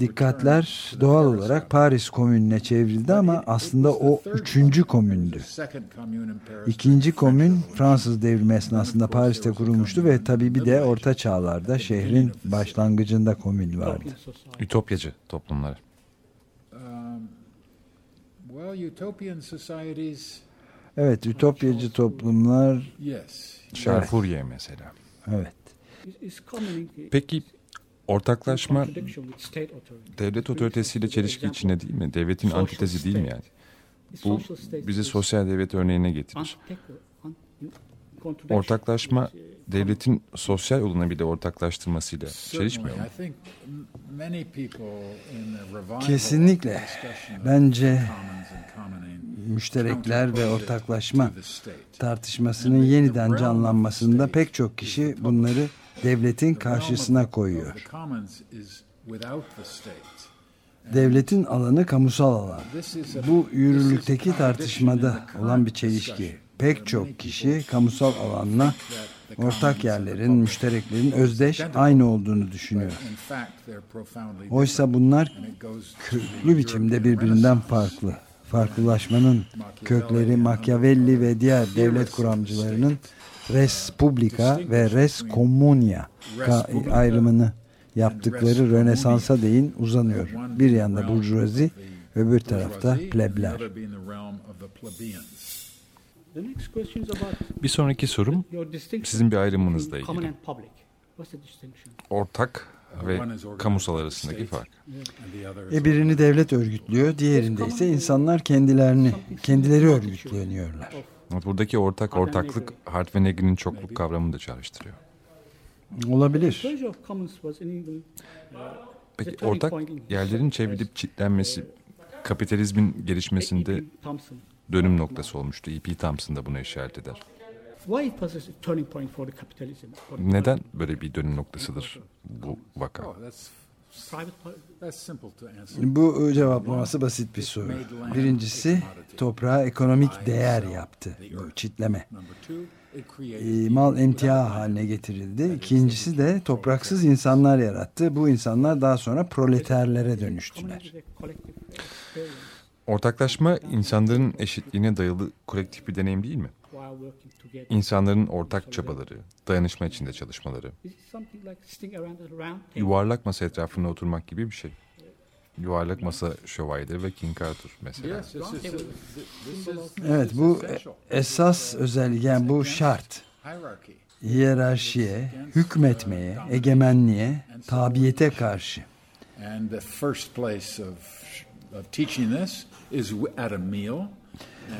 dikkatler returned to the doğal Paris olarak. Paris Komünü'ne çevrildi ama aslında o üçüncü commune, komündü. the second commune in Paris İkinci komün. Fransız devrimi esnasında Paris'te kurulmuştu ve tabii bir de Orta Çağlar'da şehrin başlangıcında komün vardı. Ütopyacı toplumlar. Um, Evet, ütopyacı toplumlar, yes. Charles Fourier mesela. evet. Peki ortaklaşma devlet otoritesiyle çelişki içinde değil mi? Devletin antitezi değil mi yani? Bu bizi sosyal devlet örneğine getirir. Ortaklaşma uh, devletin sosyal olana bile ortaklaştırmasıyla çelişmiyor mu? Kesinlikle. Bence müşterekler ve ortaklaşma tartışmasının yeniden canlanmasında pek çok kişi bunları devletin karşısına koyuyor. Devletin alanı kamusal alan. Bu yürürlükteki tartışmada olan bir çelişki. Pek çok kişi kamusal alanla ortak yerlerin, müştereklerin özdeş, aynı olduğunu düşünüyor. Oysa bunlar köklü biçimde birbirinden farklı. Farklılaşmanın kökleri Machiavelli ve diğer devlet kuramcılarının res publica ve res communia ayrımını yaptıkları Rönesans'a değin uzanıyor. Bir yanda burjuvazi, öbür tarafta plebler. Bir sonraki sorum sizin bir ayrımınızla ilgili. Ortak ve kamusal arasındaki fark. E birini devlet örgütlüyor, diğerinde ise insanlar kendilerini, kendileri örgütleniyorlar. Buradaki ortak ortaklık Hart ve Negin'in çokluk kavramını da çağrıştırıyor. Olabilir. Peki ortak yerlerin çevrilip çitlenmesi kapitalizmin gelişmesinde. Thompson. dönüm noktası olmuştu. E.P. Thompson da buna işaret eder. Neden böyle bir dönüm noktasıdır bu vaka? Bu cevaplaması basit bir soru. Birincisi toprağa ekonomik değer yaptı. Bu çitleme. E, mal emtia haline getirildi. İkincisi de topraksız insanlar yarattı. Bu insanlar daha sonra proleterlere dönüştüler. Ortaklaşma insanların eşitliğine dayalı kolektif bir deneyim değil mi? İnsanların ortak çabaları, dayanışma içinde çalışmaları, yuvarlak masa etrafında oturmak gibi bir şey. Yuvarlak masa şövalyeleri ve King Arthur mesela. Evet bu esas özellik yani bu şart. Hiyerarşiye, hükmetmeye, egemenliğe, tabiyete karşı. And the first place of, of teaching this is at a meal.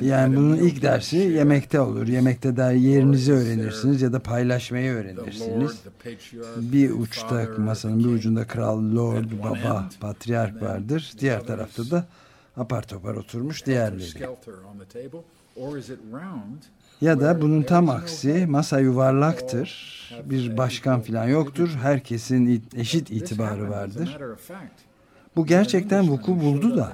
Yani bunun ilk dersi yemekte olur. Yemekte de yerinizi öğrenirsiniz ya da paylaşmayı öğrenirsiniz. Bir uçta masanın bir ucunda kral, lord, baba, patriark vardır. Diğer tarafta da apar topar oturmuş diğerleri. Ya da bunun tam aksi masa yuvarlaktır. Bir başkan falan yoktur. Herkesin it- eşit itibarı vardır. Bu gerçekten vuku buldu da.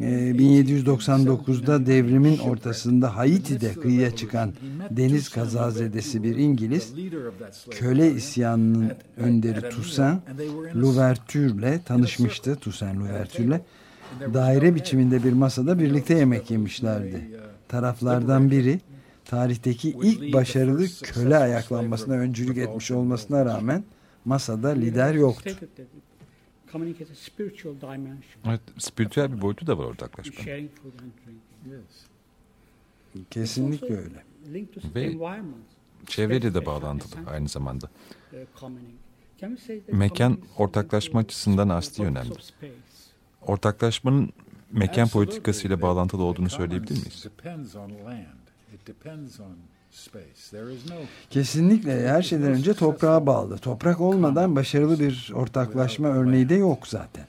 Ee, 1799'da devrimin ortasında Haiti'de kıyıya çıkan deniz kazazedesi bir İngiliz köle isyanının önderi Toussaint Louverture'le tanışmıştı. Toussaint Louverture'le. Daire biçiminde bir masada birlikte yemek yemişlerdi. Taraflardan biri tarihteki ilk başarılı köle ayaklanmasına öncülük etmiş olmasına rağmen masada lider yoktu. Evet, spiritüel bir boyutu da var ortaklaşma. Sharing food and drink. Kesinlikle öyle. Linked to Ve environment. Çevreyle de bağlantılı aynı zamanda. uh, Mekan ortaklaşma açısından the asli önemli. Ortaklaşmanın mekan politikasıyla bağlantılı olduğunu söyleyebilir miyiz? Kesinlikle her şeyden önce toprağa bağlı. Toprak olmadan başarılı bir ortaklaşma örneği de yok zaten.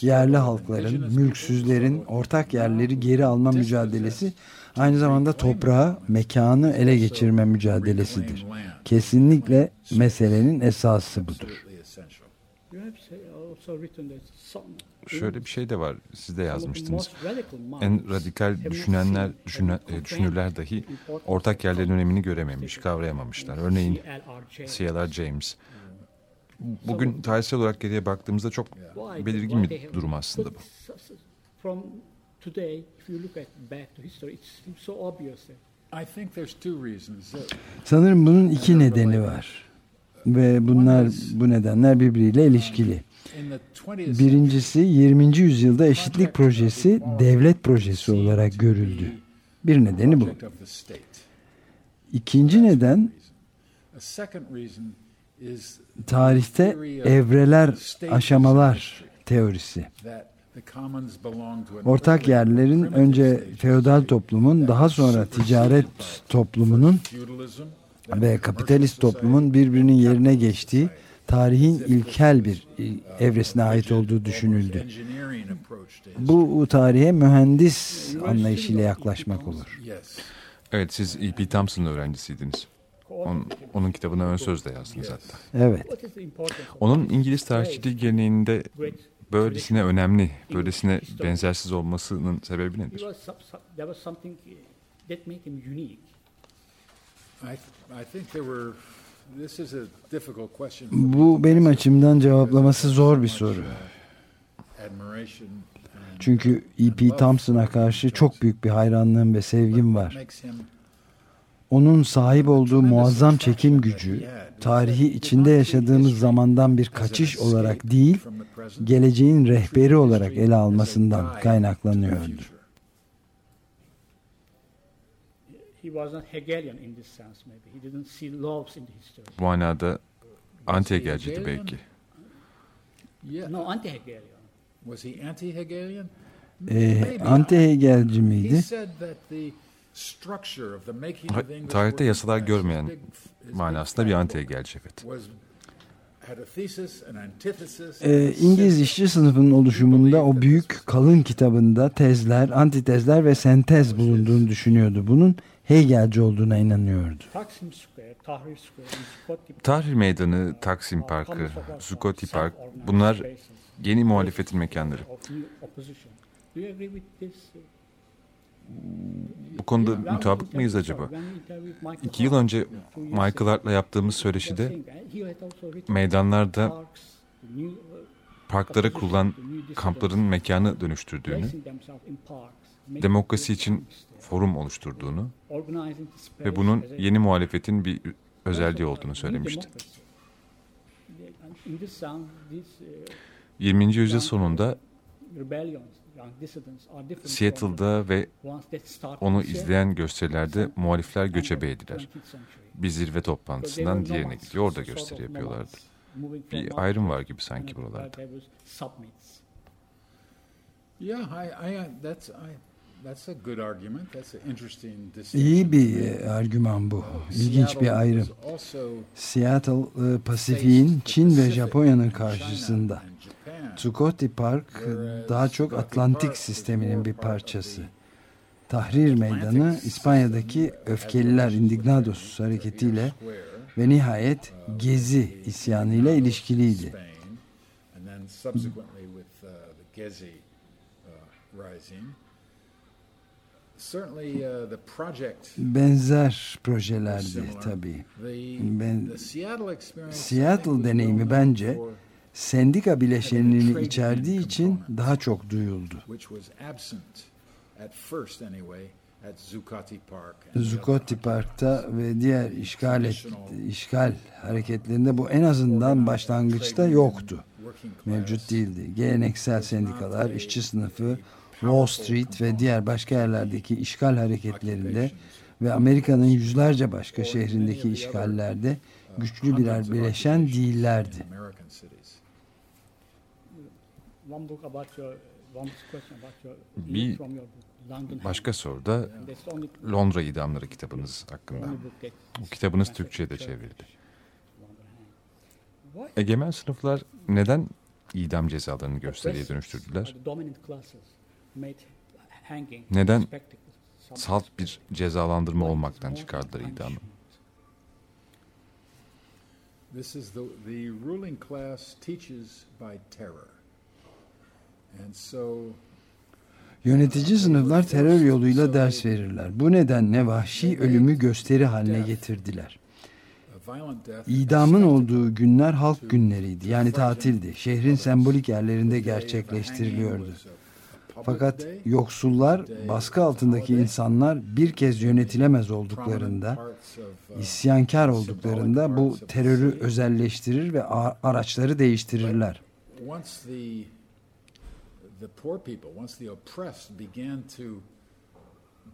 Yerli halkların, mülksüzlerin ortak yerleri geri alma mücadelesi aynı zamanda toprağı, mekanı ele geçirme mücadelesidir. Kesinlikle meselenin esası budur. absolutely essential. You have say, also written that some, Şöyle bir şey de var. Siz de yazmıştınız. En radikal düşünenler, düşüne- düşünürler dahi ortak yerlerin önemini görememiş, kavrayamamışlar. Örneğin CLR. James. Bugün tarihsel olarak geriye baktığımızda çok belirgin bir durum aslında bu. But s- s- From today, if you look at back to history, it seems so obvious that I think there's two reasons. that, Sanırım bunun iki nedeni var. ve bunlar bu nedenler birbiriyle ilişkili. In the 20th Birincisi 20. yüzyılda eşitlik projesi devlet projesi olarak görüldü. Bir nedeni bu. İkinci neden tarihte evreler, aşamalar teorisi. Ortak yerlerin önce feodal toplumun daha sonra ticaret toplumunun ve kapitalist toplumun birbirinin yerine geçtiği tarihin ilkel bir e, evresine ait olduğu düşünüldü. Bu tarihe mühendis anlayışıyla yaklaşmak olur. Evet siz E.P. Thompson öğrencisiydiniz. Onun, onun kitabına ön söz de yazdınız hatta. Evet. Onun İngiliz tarihçiliği geleneğinde böylesine önemli, böylesine benzersiz olmasının sebebi nedir? I, I think there were, Bu benim açımdan cevaplaması zor bir soru. Çünkü E.P. Thompson'a karşı çok büyük bir hayranlığım ve sevgim var. Onun sahip olduğu muazzam çekim gücü, tarihi içinde yaşadığımız zamandan bir kaçış olarak değil, geleceğin rehberi olarak ele almasından kaynaklanıyordu. He was not Hegelian in this sense, maybe. He didn't see loves in the history. Bu manada anti-Hegelciydi belki. Yeah. No, anti-Hegelian. Was he anti-Hegelian? Ee, Maybe. anti-Hegelci He miydi? said that the structure of the making Ha- of English Tarihte yasalar görmeyen manasında bir anti-Hegelci evet. a İngiliz işçi sınıfının oluşumunda o büyük kalın kitabında tezler, antitezler ve sentez bulunduğunu düşünüyordu. Bunun Hegelci olduğuna inanıyordu. Tahrir Meydanı, Taksim Parkı, Zuccotti Park bunlar yeni muhalefetin mekanları. Bu konuda mutabık mıyız acaba? İki yıl önce Michael Hart'la yaptığımız söyleşide meydanlarda uh, parklara kurulan kampların mekanı dönüştürdüğünü, demokrasi için forum oluşturduğunu ve bunun yeni muhalefetin bir özelliği olduğunu söylemişti. democracy. And In this sense, these uh, 20. yüzyıl sonunda Seattle'da ve onu izleyen gösterilerde muhalifler göçebe ediler. 20th century. Bir zirve toplantısından diğerine gidiyor, orada gösteri yapıyorlardı. Bir ayrım var gibi sanki buralarda. Yeah, I, I, that's, I, that's a good argument. That's an interesting İyi bir e, argüman bu. İlginç Seattle bir ayrım. Seattle, e, Pasifik'in Çin ve Japonya'nın karşısında. Zuccotti Park whereas daha çok Atlantik sisteminin bir parçası. Tahrir Meydanı İspanya'daki uh, öfkeliler Indignados hareketiyle ve nihayet Gezi isyanıyla ilişkiliydi. Benzer projelerdi tabii. Ben- Seattle deneyimi bence Sendika bileşenliğini içerdiği için daha çok duyuldu. Zuccotti Park'ta ve diğer işgal et, işgal hareketlerinde bu en azından başlangıçta yoktu. Mevcut değildi. Geleneksel sendikalar, işçi sınıfı, Wall Street ve diğer başka yerlerdeki işgal hareketlerinde ve Amerika'nın yüzlerce başka şehrindeki işgallerde güçlü birer bileşen değillerdi. Bir Başka soru da Londra idamları kitabınız hakkında. Bu kitabınız Türkçe'ye de çevrildi. Egemen sınıflar neden idam cezalarını gösteriye dönüştürdüler? Neden Salt bir cezalandırma olmaktan çıkardılar idamı. This is the, the ruling class teaches by terror. And so Yönetici sınıflar terör yoluyla ders verirler. Bu nedenle vahşi ölümü gösteri haline getirdiler. İdamın olduğu günler halk günleriydi. Yani tatildi. Şehrin sembolik yerlerinde gerçekleştiriliyordu. Fakat yoksullar, baskı altındaki insanlar bir kez yönetilemez olduklarında, isyankar olduklarında bu terörü özelleştirir ve araçları değiştirirler.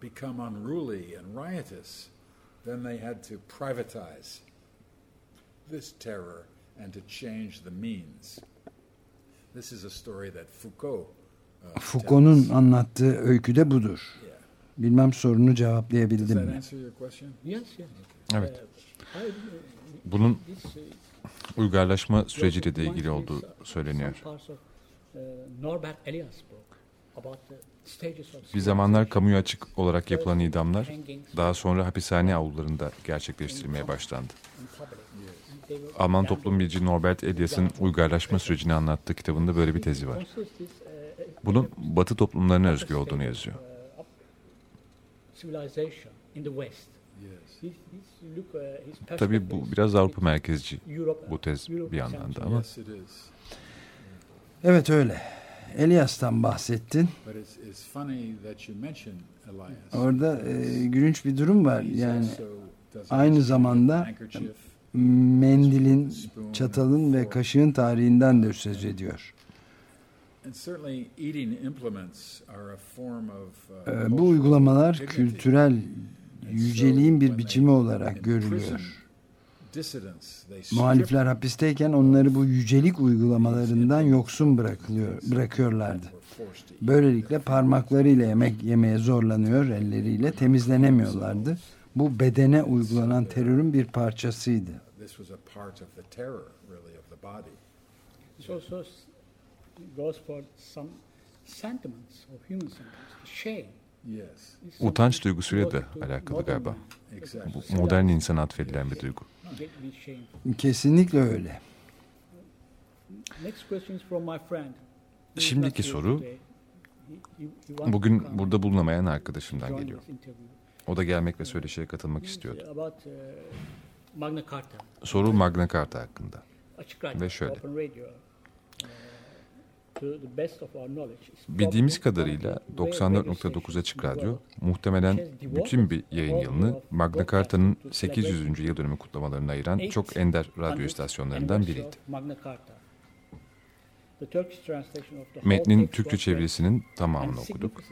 become unruly and riotous, then they had to privatize this terror and to change the means. This is a story that Foucault Foucault'un anlattığı öykü de budur. Bilmem sorunu cevaplayabildim mi? Evet. Bunun uygarlaşma süreciyle de ilgili olduğu söyleniyor. uh, Norbert Elias book about the stages of Bir zamanlar kamuya açık olarak yapılan idamlar daha sonra hapishane avlularında gerçekleştirilmeye başlandı. Alman toplum bilimci Norbert Elias'ın uygarlaşma sürecini anlattığı kitabında böyle bir tezi var. Bunun Batı toplumlarına özgü olduğunu yazıyor. Civilization in the West. Yes. He's, he's look, uh, Tabii bu biraz Avrupa merkezci bu tez bir yandan da ama. Evet öyle. Elias'tan bahsettin. But it's, it's funny that you mention Elias. Orada e, gülünç bir durum var. Yani aynı zamanda mendilin, çatalın ve kaşığın tarihinden de söz ediyor. Bu uygulamalar kültürel And yüceliğin bir biçimi olarak görülüyor. dissidents, they strip Muhalifler hapisteyken onları bu yücelik uygulamalarından yoksun bırakılıyor, bırakıyorlardı. Böylelikle parmaklarıyla yemek yemeye zorlanıyor, elleriyle temizlenemiyorlardı. Bu bedene uygulanan terörün bir parçasıydı. Utanç duygusuyla da alakalı galiba. bu modern insana atfedilen bir duygu. Kesinlikle öyle. Next question is from my friend. He is Şimdiki soru, Bugün burada bulunamayan arkadaşımdan geliyor. O da gelmek ve söyleşiye katılmak istiyordu. Uh, Magna Carta. Soru Magna Carta hakkında. Ve şöyle. Open Radio. uh, to the best of our knowledge, is Bildiğimiz kadarıyla one of the 94.9 Açık Radyo muhtemelen bütün bir yayın yılını Magna Carta'nın to 800. yıl dönümü kutlamalarına ayıran çok ender radyo istasyonlarından biriydi. Metnin Türkçe çevirisinin tamamını okuduk.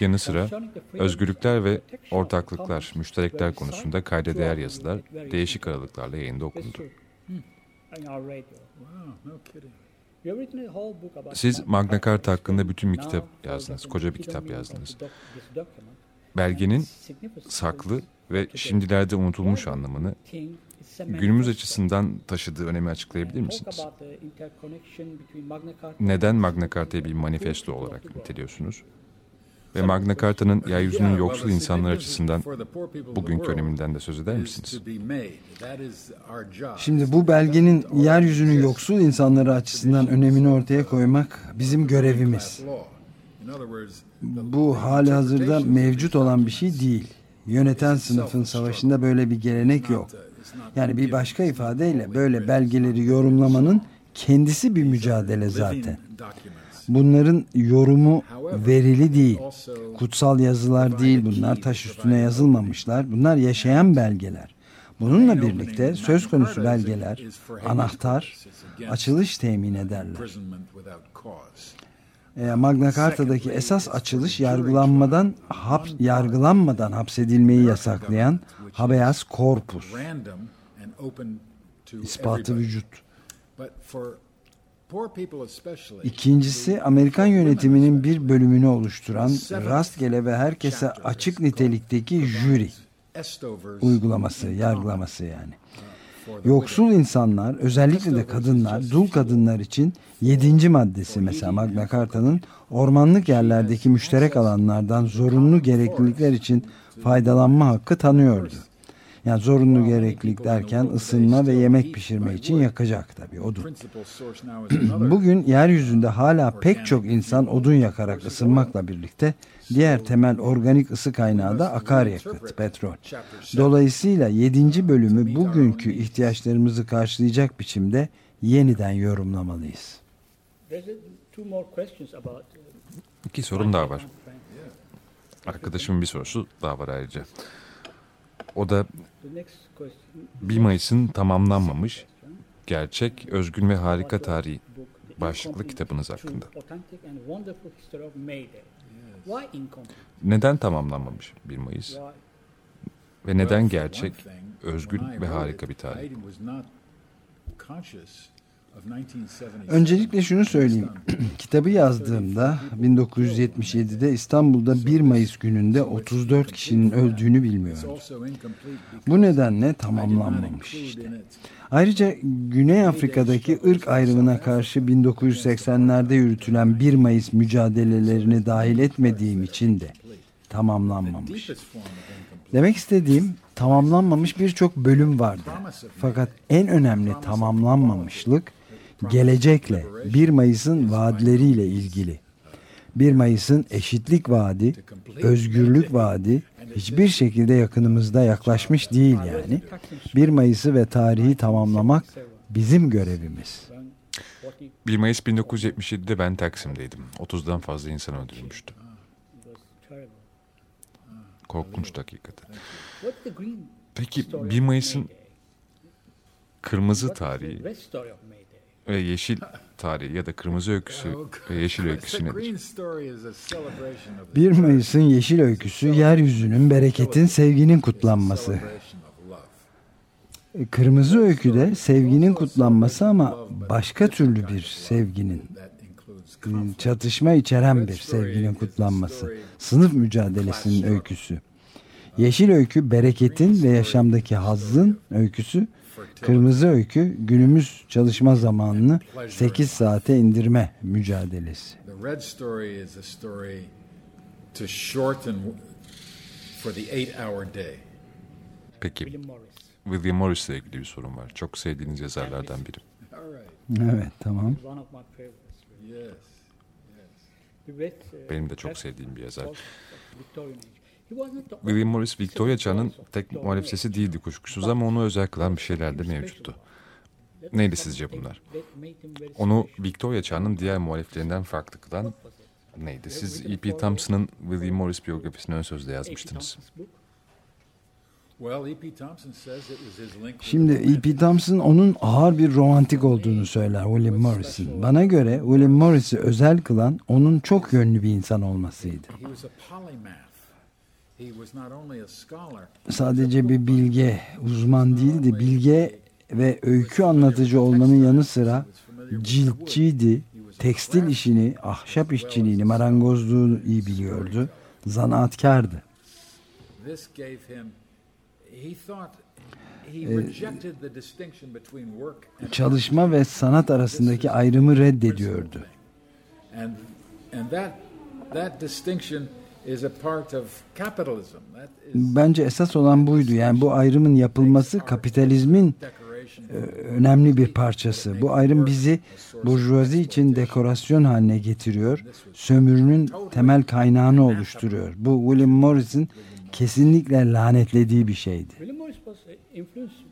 Yanı sıra Özgürlükler ve ortaklıklar, müşterekler konusunda kayda değer yazılar değişik aralıklarla yayında okundu. true. Siz Magna Carta hakkında bütün bir kitap for yazdınız, koca bir kitap yazdınız. Belgenin saklı ve şimdilerde unutulmuş anlamını günümüz açısından taşıdığı önemi açıklayabilir misiniz? Neden Magna Carta'yı bir manifesto olarak niteliyorsunuz? Ve Magna Carta'nın yeryüzünün yoksul insanlar açısından bugünkü öneminden de söz eder is misiniz? Şimdi bu belgenin yeryüzünün yoksul insanları açısından önemini ortaya koymak bizim görevimiz. Bu hali hazırda mevcut olan bir şey değil. Yöneten sınıfın savaşında böyle bir gelenek yok. Yani bir başka ifadeyle böyle belgeleri yorumlamanın kendisi bir mücadele zaten. Bunların yorumu verili değil. Kutsal yazılar değil bunlar taş üstüne yazılmamışlar. Bunlar yaşayan belgeler. Bununla birlikte söz konusu belgeler anahtar, açılış temin ederler. E, Magna Carta'daki esas açılış yargılanmadan hap, yargılanmadan hapsedilmeyi yasaklayan habeas corpus ispatı vücut. İkincisi Amerikan yönetiminin bir bölümünü oluşturan rastgele ve herkese açık nitelikteki jüri uygulaması, yargılaması yani. Yoksul insanlar, özellikle de kadınlar, dul kadınlar için yedinci maddesi. Mesela Magna Carta'nın ormanlık yerlerdeki müşterek alanlardan zorunlu gereklilikler için faydalanma hakkı tanıyordu. Yani zorunlu gereklilik derken ısınma ve yemek pişirme için yakacak tabii odun. Bugün yeryüzünde hala pek çok insan odun yakarak ısınmakla birlikte diğer temel organik ısı kaynağı da akaryakıt, petrol. Dolayısıyla 7. bölümü bugünkü ihtiyaçlarımızı karşılayacak biçimde yeniden yorumlamalıyız. İki sorun daha var. Arkadaşımın bir sorusu daha var ayrıca. O da The next question. 1 Mayıs'ın tamamlanmamış gerçek, özgün ve harika tarihi başlıklı kitabınız hakkında. Neden tamamlanmamış 1 Mayıs? Ve neden gerçek, özgün ve harika bir tarih? I was not conscious of 1977 Öncelikle şunu söyleyeyim. Kitabı yazdığımda 1977'de İstanbul'da 1 Mayıs gününde 34 kişinin öldüğünü because Bu nedenle tamamlanmamış işte. Ayrıca Güney Afrika'daki ırk ayrımına karşı 1980'lerde yürütülen 1 Mayıs mücadelelerini dahil etmediğim için de tamamlanmamış. Demek istediğim tamamlanmamış birçok bölüm vardı. Fakat en önemli tamamlanmamışlık gelecekle 1 Mayıs'ın vaadleriyle ilgili. 1 Mayıs'ın eşitlik vaadi, özgürlük vaadi hiçbir şekilde yakınımızda yaklaşmış değil yani. 1 Mayıs'ı ve tarihi tamamlamak bizim görevimiz. 1 Mayıs 1977'de ben Taksim'deydim. 30'dan fazla insan öldürülmüştü. Korkunç green Peki story 1 of Mayıs'ın kırmızı tarihi ve yeşil tarihi ya da kırmızı öyküsü ve yeşil öyküsü nedir? green story is a celebration of the 1 Mayıs'ın yeşil öyküsü yeryüzünün, bereketin, sevginin kutlanması. Kırmızı öyküde sevginin kutlanması ama başka türlü bir sevginin, conflict. çatışma içeren bir sevginin kutlanması. Sınıf mücadelesinin öyküsü. Yeşil öykü bereketin ve yaşamdaki hazzın öyküsü. Kırmızı öykü günümüz çalışma zamanını 8 saate indirme mücadelesi. Peki William Morris. İle ilgili bir sorun var. Çok sevdiğiniz yazarlardan biri. Evet tamam. Benim de çok sevdiğim bir yazar. William Morris Victoria çağının tek sesi değildi kuşkusuz ama onu özel kılan bir şeyler de mevcuttu. Neydi sizce bunlar? Onu Victoria çağının diğer muhaliflerinden farklı kılan neydi? Siz E.P. Thompson'ın William Morris biyografisini ön sözde yazmıştınız. Well, E.P. Thompson says it was his link with Şimdi E.P. Thompson onun ağır bir romantik olduğunu söyler William Morris'in. Bana göre William Morris'i özel kılan onun çok yönlü bir insan olmasıydı. Sadece bir bilge, uzman değildi. Bilge ve öykü anlatıcı olmanın yanı sıra ciltçiydi. Tekstil işini, ahşap işçiliğini, marangozluğu iyi biliyordu. Zanaatkardı. and Çalışma ve sanat arasındaki ayrımı reddediyordu. and that that distinction is a part of capitalism. That is Bence esas olan buydu. Yani bu ayrımın yapılması kapitalizmin decoration. e, önemli bir parçası. Bu ayrım bizi burjuvazi için dekorasyon haline getiriyor. Sömürünün temel kaynağını oluşturuyor. Bu William Morris'in kesinlikle lanetlediği bir şeydi. William Morris was influenced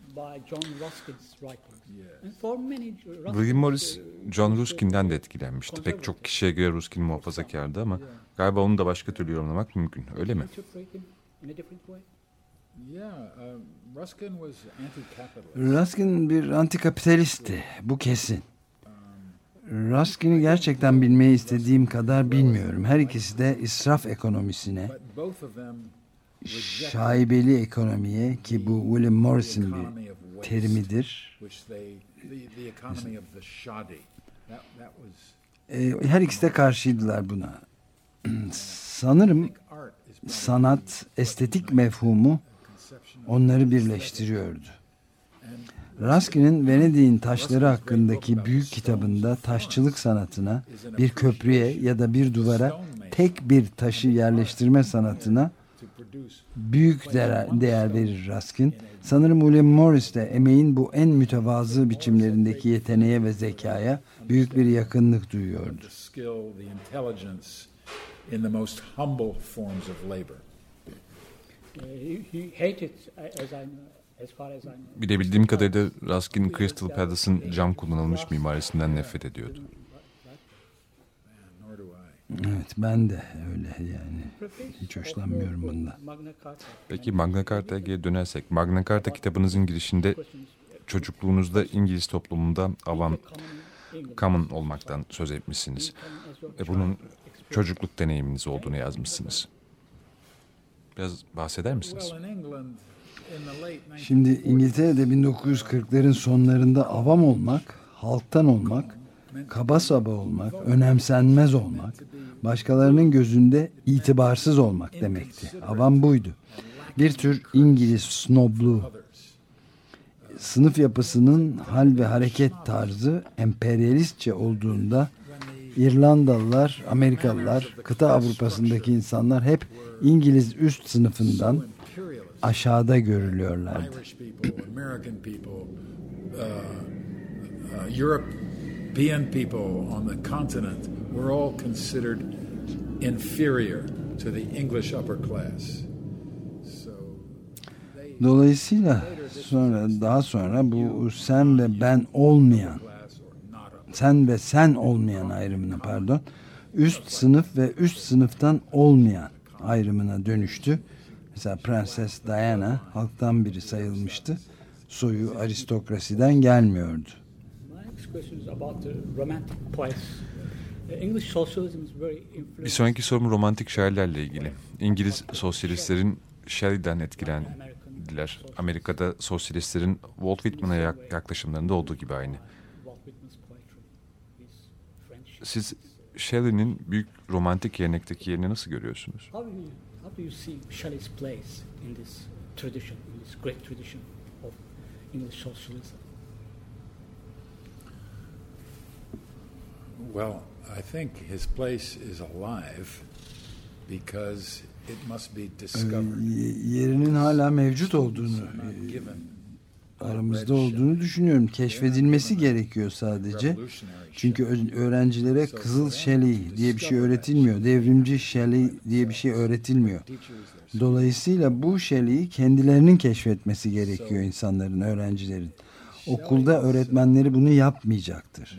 William Morris, uh, John Ruskin'den de etkilenmişti. Pek çok kişiye göre Ruskin muhafazakardı ama galiba onu da başka türlü yorumlamak mümkün. Öyle mi? um. Ruskin bir antikapitalistti. Bu kesin. Ruskin'i gerçekten bilmeyi istediğim kadar bilmiyorum. Her ikisi de israf ekonomisine, şaibeli ekonomiye ki bu William Morris'in bir terimidir. Ee, Her ikisi de karşıydılar buna. Sanırım sanat, estetik mefhumu onları birleştiriyordu. Ruskin'in Venedik'in taşları hakkındaki büyük kitabında taşçılık sanatına, bir köprüye ya da bir duvara tek bir taşı yerleştirme sanatına büyük değer, değer verir Ruskin. Sanırım William Morris de emeğin bu en mütevazı biçimlerindeki yeteneğe ve zekaya büyük bir yakınlık duyuyordu. the skill, the intelligence in the most humble forms of labor. Uh, he, he hated, uh, as I know, as far as I know. Bir de bildiğim kadarıyla Ruskin Crystal Palace'ın cam kullanılmış mimarisinden nefret ediyordu. Evet ben de öyle yani. Hiç hoşlanmıyorum bundan. Peki Magna Carta'ya geri dönersek, Magna Carta kitabınızın girişinde çocukluğunuzda İngiliz toplumunda avam, common olmaktan söz etmişsiniz. Ve bunun çocukluk deneyiminiz olduğunu yazmışsınız. Biraz bahseder misiniz? Well, in England in the late 1940s, Şimdi İngiltere'de 1940'ların sonlarında avam olmak, halktan olmak, kaba saba olmak, önemsenmez olmak, başkalarının gözünde itibarsız olmak demekti. Avam buydu. Bir tür İngiliz snobluğu. Sınıf yapısının hal ve hareket tarzı emperyalistçe olduğunda İrlandalılar, Amerikalılar, kıta Avrupa'sındaki insanlar hep İngiliz üst sınıfından aşağıda görülüyorlardı. European people on the continent were all considered inferior to the English upper class. Dolayısıyla sonra daha sonra bu sen ve ben olmayan sen ve sen olmayan ayrımına pardon üst sınıf ve üst sınıftan olmayan ayrımına dönüştü. Mesela Prenses Diana halktan biri sayılmıştı. Soyu aristokrasiden gelmiyordu. Bir influential. sonraki sorum romantik şairlerle ilgili. İngiliz sosyalistlerin Shelley'den etkilendiler. Amerika'da sosyalistlerin Walt Whitman'a yak- yaklaşımlarında olduğu gibi aynı. Siz Shelley'nin büyük romantik gelenekteki yerini nasıl görüyorsunuz? How do you how do you see Shelley's place in this tradition, in this great tradition of English socialism? Well, I think his place is alive because it must be Ee, discovered. y- yerinin hala mevcut olduğunu e, aramızda olduğunu düşünüyorum. Keşfedilmesi gerekiyor sadece. Çünkü öğrencilere Kızıl Shelley diye bir şey öğretilmiyor. Devrimci Shelley diye bir şey öğretilmiyor. Dolayısıyla bu Shelley'i kendilerinin keşfetmesi gerekiyor insanların, öğrencilerin. Okulda öğretmenleri bunu yapmayacaktır.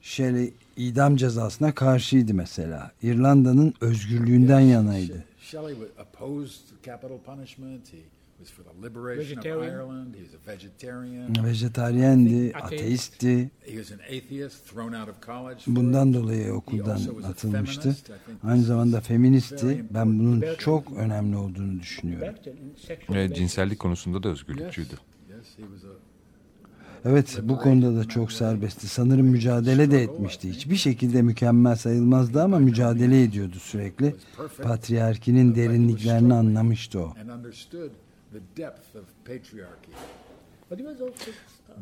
Shelley idam cezasına karşıydı mesela. İrlanda'nın özgürlüğünden yanaydı. Shelley opposed capital punishment. He was for the liberation of. Ireland. He was a vegetarian. Vejetaryendi, Ateist. ateistti. He was an atheist thrown out of college. Bundan dolayı okuldan atılmıştı. Aynı zamanda is feministti. Ben bunun çok önemli olduğunu düşünüyorum. Ve cinsellik konusunda da Yes, özgürlükçüydü. yes, he was a Evet bu konuda da çok serbestti. Sanırım mücadele de etmişti. Hiçbir şekilde mükemmel sayılmazdı ama mücadele ediyordu sürekli. Patriarkinin derinliklerini anlamıştı o.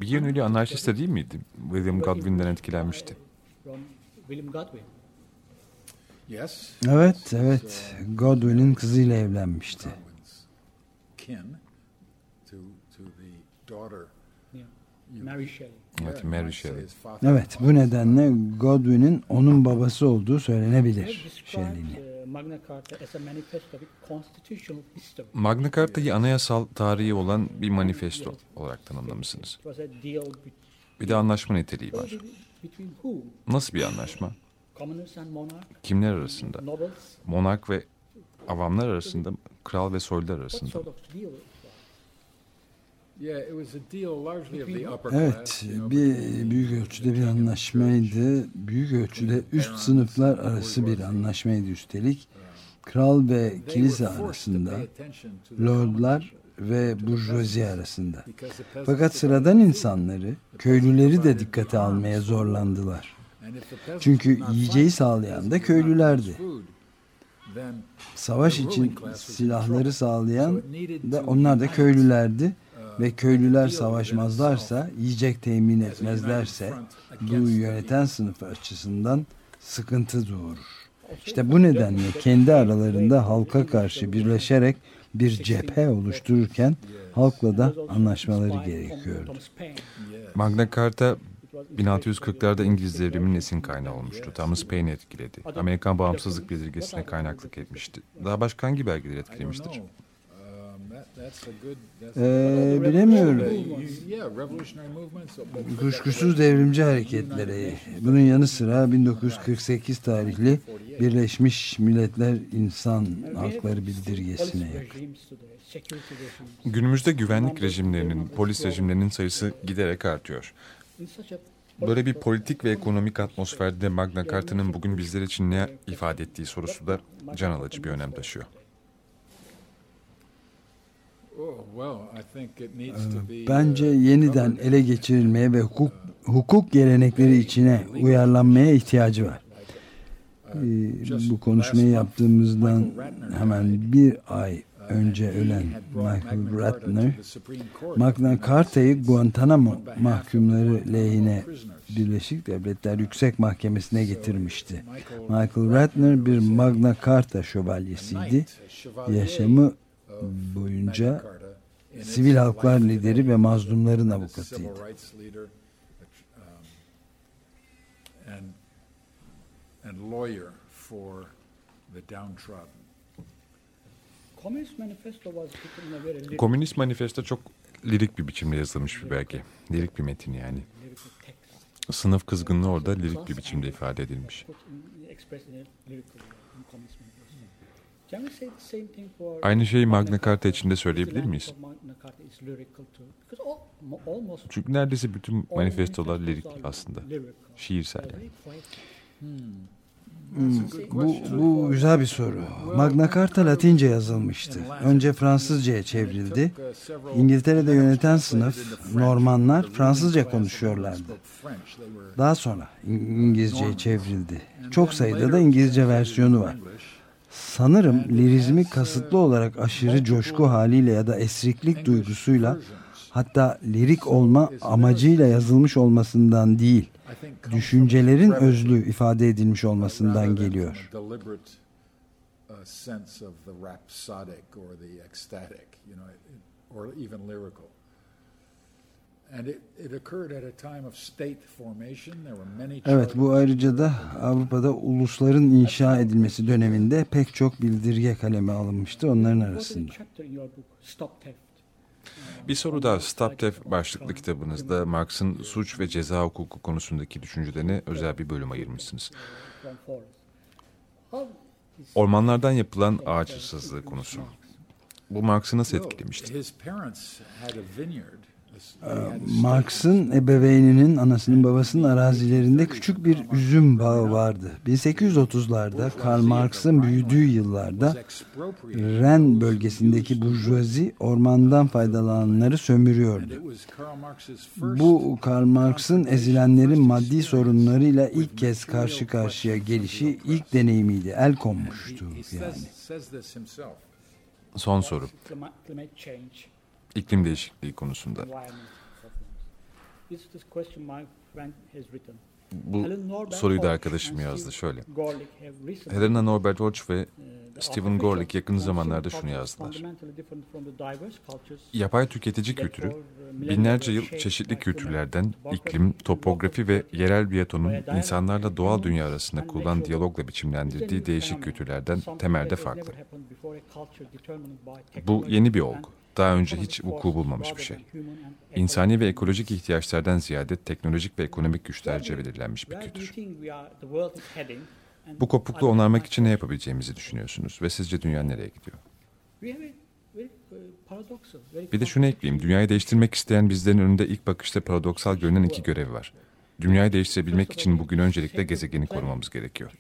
Bir yönüyle anarşist de değil miydi? William Godwin'den etkilenmişti. Evet, evet. Godwin'in kızıyla evlenmişti. Kin to to the daughter. Mary Shelley. Evet, Mary Shelley. Evet, bu nedenle Godwin'in onun babası olduğu söylenebilir. Shelley'nin. uh, Magna Carta'yı anayasal tarihi olan bir manifesto olarak tanımlamışsınız. Bir de anlaşma niteliği var. Nasıl bir anlaşma? Kimler arasında? Monark ve avamlar arasında, kral ve soylular arasında. Evet, bir büyük the ölçüde bir anlaşmaydı. Büyük ölçüde üst sınıflar arası bir anlaşmaydı üstelik. Kral ve kilise arasında, lordlar ve burjuvazi arasında. Fakat sıradan insanları, köylüleri de dikkate almaya zorlandılar. Çünkü yiyeceği sağlayan da köylülerdi. Savaş için silahları sağlayan da onlar da köylülerdi ve köylüler savaşmazlarsa, yiyecek temin etmezlerse bu yöneten sınıf açısından sıkıntı doğurur. İşte bu nedenle kendi aralarında halka karşı birleşerek bir cephe oluştururken halkla da anlaşmaları gerekiyordu. Magna Carta 1640'larda İngiliz devriminin esin kaynağı olmuştu. Thomas Paine'i etkiledi. Amerikan bağımsızlık bildirgesine kaynaklık etmişti. Daha başka hangi don't etkilemiştir? Ee, bilemiyorum. Kuşkusuz devrimci hareketleri. Bunun yanı sıra 1948 tarihli Birleşmiş Milletler İnsan Hakları Bildirgesi'ne yakın. Günümüzde güvenlik rejimlerinin, polis rejimlerinin sayısı giderek artıyor. Böyle bir politik ve ekonomik atmosferde Magna Carta'nın bugün bizler için ne ifade ettiği sorusu da can alıcı bir önem taşıyor. Oh, well, I think it needs to be, Bence uh, yeniden ele geçirilmeye ve hukuk, hukuk gelenekleri içine uyarlanmaya ihtiyacı var. Ee, bu konuşmayı yaptığımızdan hemen bir ay önce ölen Michael Ratner, Magna Carta'yı Guantanamo mahkumları lehine Birleşik Devletler Yüksek Mahkemesi'ne getirmişti. Michael Ratner bir Magna Carta şövalyesiydi. Yaşamı boyunca sivil haklar lideri ve mazlumların avukatıydı. Komünist Manifesto çok lirik bir biçimde yazılmış bir belge. Lirik bir metin yani. Sınıf kızgınlığı orada lirik bir biçimde ifade edilmiş. Aynı şeyi Magna Carta için de söyleyebilir miyiz? Çünkü neredeyse bütün manifestolar lirik aslında. Şiirsel yani. Bu, bu güzel bir soru. Magna Carta Latince yazılmıştı. Önce Fransızcaya çevrildi. İngiltere'de yöneten sınıf, Normanlar Fransızca konuşuyorlardı. Daha sonra İngilizceye çevrildi. Çok sayıda da İngilizce versiyonu var. Sanırım lirizmi kasıtlı olarak aşırı coşku haliyle ya da esriklik duygusuyla hatta lirik olma amacıyla yazılmış olmasından değil, düşüncelerin özlü ifade edilmiş olmasından geliyor. Uh, sense of the rhapsodic or the ecstatic, you know, or even lyrical. Evet bu ayrıca da Avrupa'da ulusların inşa edilmesi döneminde pek çok bildirge kaleme alınmıştı onların arasında. Bir soru daha Stop Theft başlıklı kitabınızda Marx'ın suç ve ceza hukuku konusundaki düşüncelerine özel bir bölüm ayırmışsınız. Ormanlardan yapılan ağaç hırsızlığı konusu. Bu Marx'ı nasıl etkilemişti? Marx'ın ebeveyninin anasının babasının arazilerinde küçük bir üzüm bağı vardı. 1830'larda Karl Marx'ın büyüdüğü yıllarda. Ren bölgesindeki burjuvazi ormandan faydalananları sömürüyordu. Bu Karl Marx'ın ezilenlerin maddi sorunlarıyla ilk kez karşı karşıya gelişi ilk deneyimiydi. El konmuştu yani. Son soru. İklim değişikliği konusunda. Bu soruyu da arkadaşım yazdı şöyle. Helena Norbert Hodge ve Stephen Gorlick yakın zamanlarda şunu yazdılar. Yapay tüketici kültürü binlerce yıl çeşitli kültürlerden iklim, topografi ve yerel biyatonun insanlarla doğal dünya arasında kurulan diyalogla biçimlendirdiği değişik kültürlerden temelde farklı. Bu yeni bir olgu. Daha önce hiç vuku bulmamış bir şey. İnsani ve ekolojik ihtiyaçlardan ziyade teknolojik ve ekonomik güçlerce belirlenmiş bir kültür. Bu kopukluğu onarmak için ne yapabileceğimizi düşünüyorsunuz ve sizce dünya nereye gidiyor? Bir de şunu ekleyeyim. Dünyayı değiştirmek isteyen bizlerin önünde ilk bakışta paradoksal görünen iki görevi var. Dünyayı değiştirebilmek için bugün öncelikle gezegeni korumamız gerekiyor.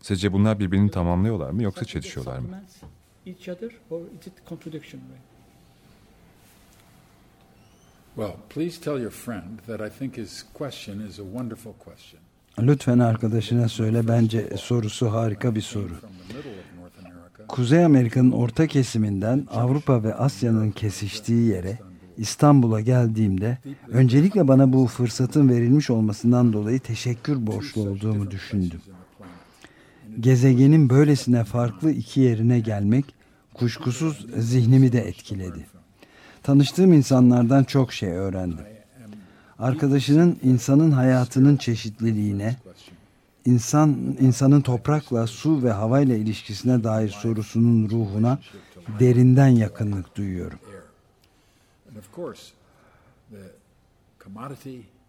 Sizce bunlar birbirini tamamlıyorlar mı yoksa çelişiyorlar mı? Lütfen arkadaşına söyle bence sorusu harika bir soru. Kuzey Amerika'nın orta kesiminden Avrupa ve Asya'nın kesiştiği yere İstanbul'a geldiğimde öncelikle bana bu fırsatın verilmiş olmasından dolayı teşekkür borçlu olduğumu düşündüm. Gezegenin böylesine farklı iki yerine gelmek kuşkusuz zihnimi de etkiledi. Tanıştığım insanlardan çok şey öğrendim. Arkadaşının insanın hayatının çeşitliliğine, insan insanın toprakla, su ve havayla ilişkisine dair sorusunun ruhuna derinden yakınlık duyuyorum.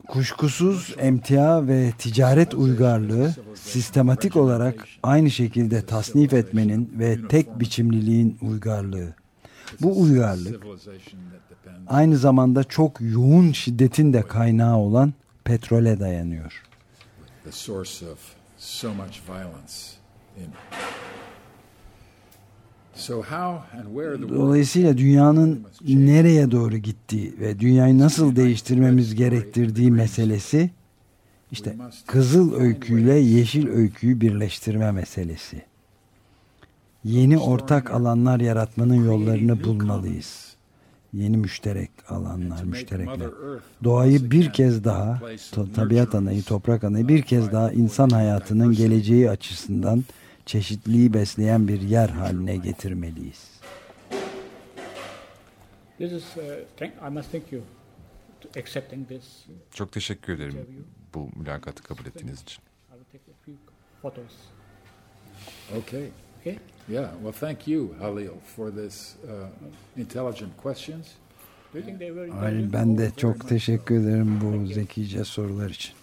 Kuşkusuz emtia ve ticaret uygarlığı sistematik olarak aynı şekilde tasnif etmenin ve tek biçimliliğin uygarlığı. Bu uygarlık aynı zamanda çok yoğun şiddetin de kaynağı olan petrole dayanıyor. Dolayısıyla dünyanın nereye doğru gittiği ve dünyayı nasıl değiştirmemiz gerektirdiği meselesi işte kızıl öyküyle yeşil öyküyü birleştirme meselesi. Yeni ortak alanlar yaratmanın yollarını bulmalıyız. Yeni müşterek alanlar, müşterekler. Doğayı bir kez daha, tabiat anayı, toprak anayı bir kez daha insan hayatının geleceği açısından çeşitliliği besleyen bir yer haline getirmeliyiz. Uh. Çok teşekkür ederim bu mülakatı kabul ettiğiniz için. Okay. Okay? Yeah. Well, thank you, Halil, for this uh, intelligent questions. Hayır, ben de çok teşekkür ederim bu zekice sorular için.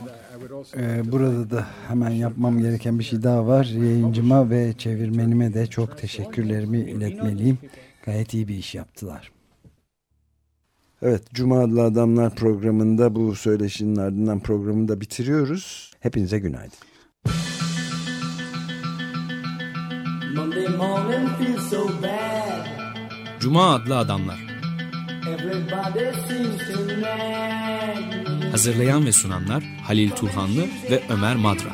And I, I would also Ee, burada da hemen yapmam gereken bir şey daha var. Yayıncıma ve çevirmenime de çok teşekkürlerimi iletmeliyim. Gayet iyi bir iş yaptılar. Evet, Cuma Adlı Adamlar programında bu söyleşinin ardından programı da bitiriyoruz. Hepinize günaydın. Cuma adlı adamlar. Hazırlayan ve sunanlar Halil Turhanlı ve Ömer Madra.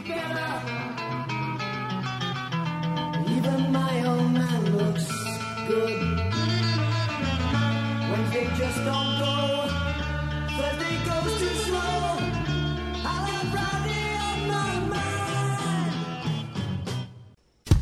Even my old man looks good.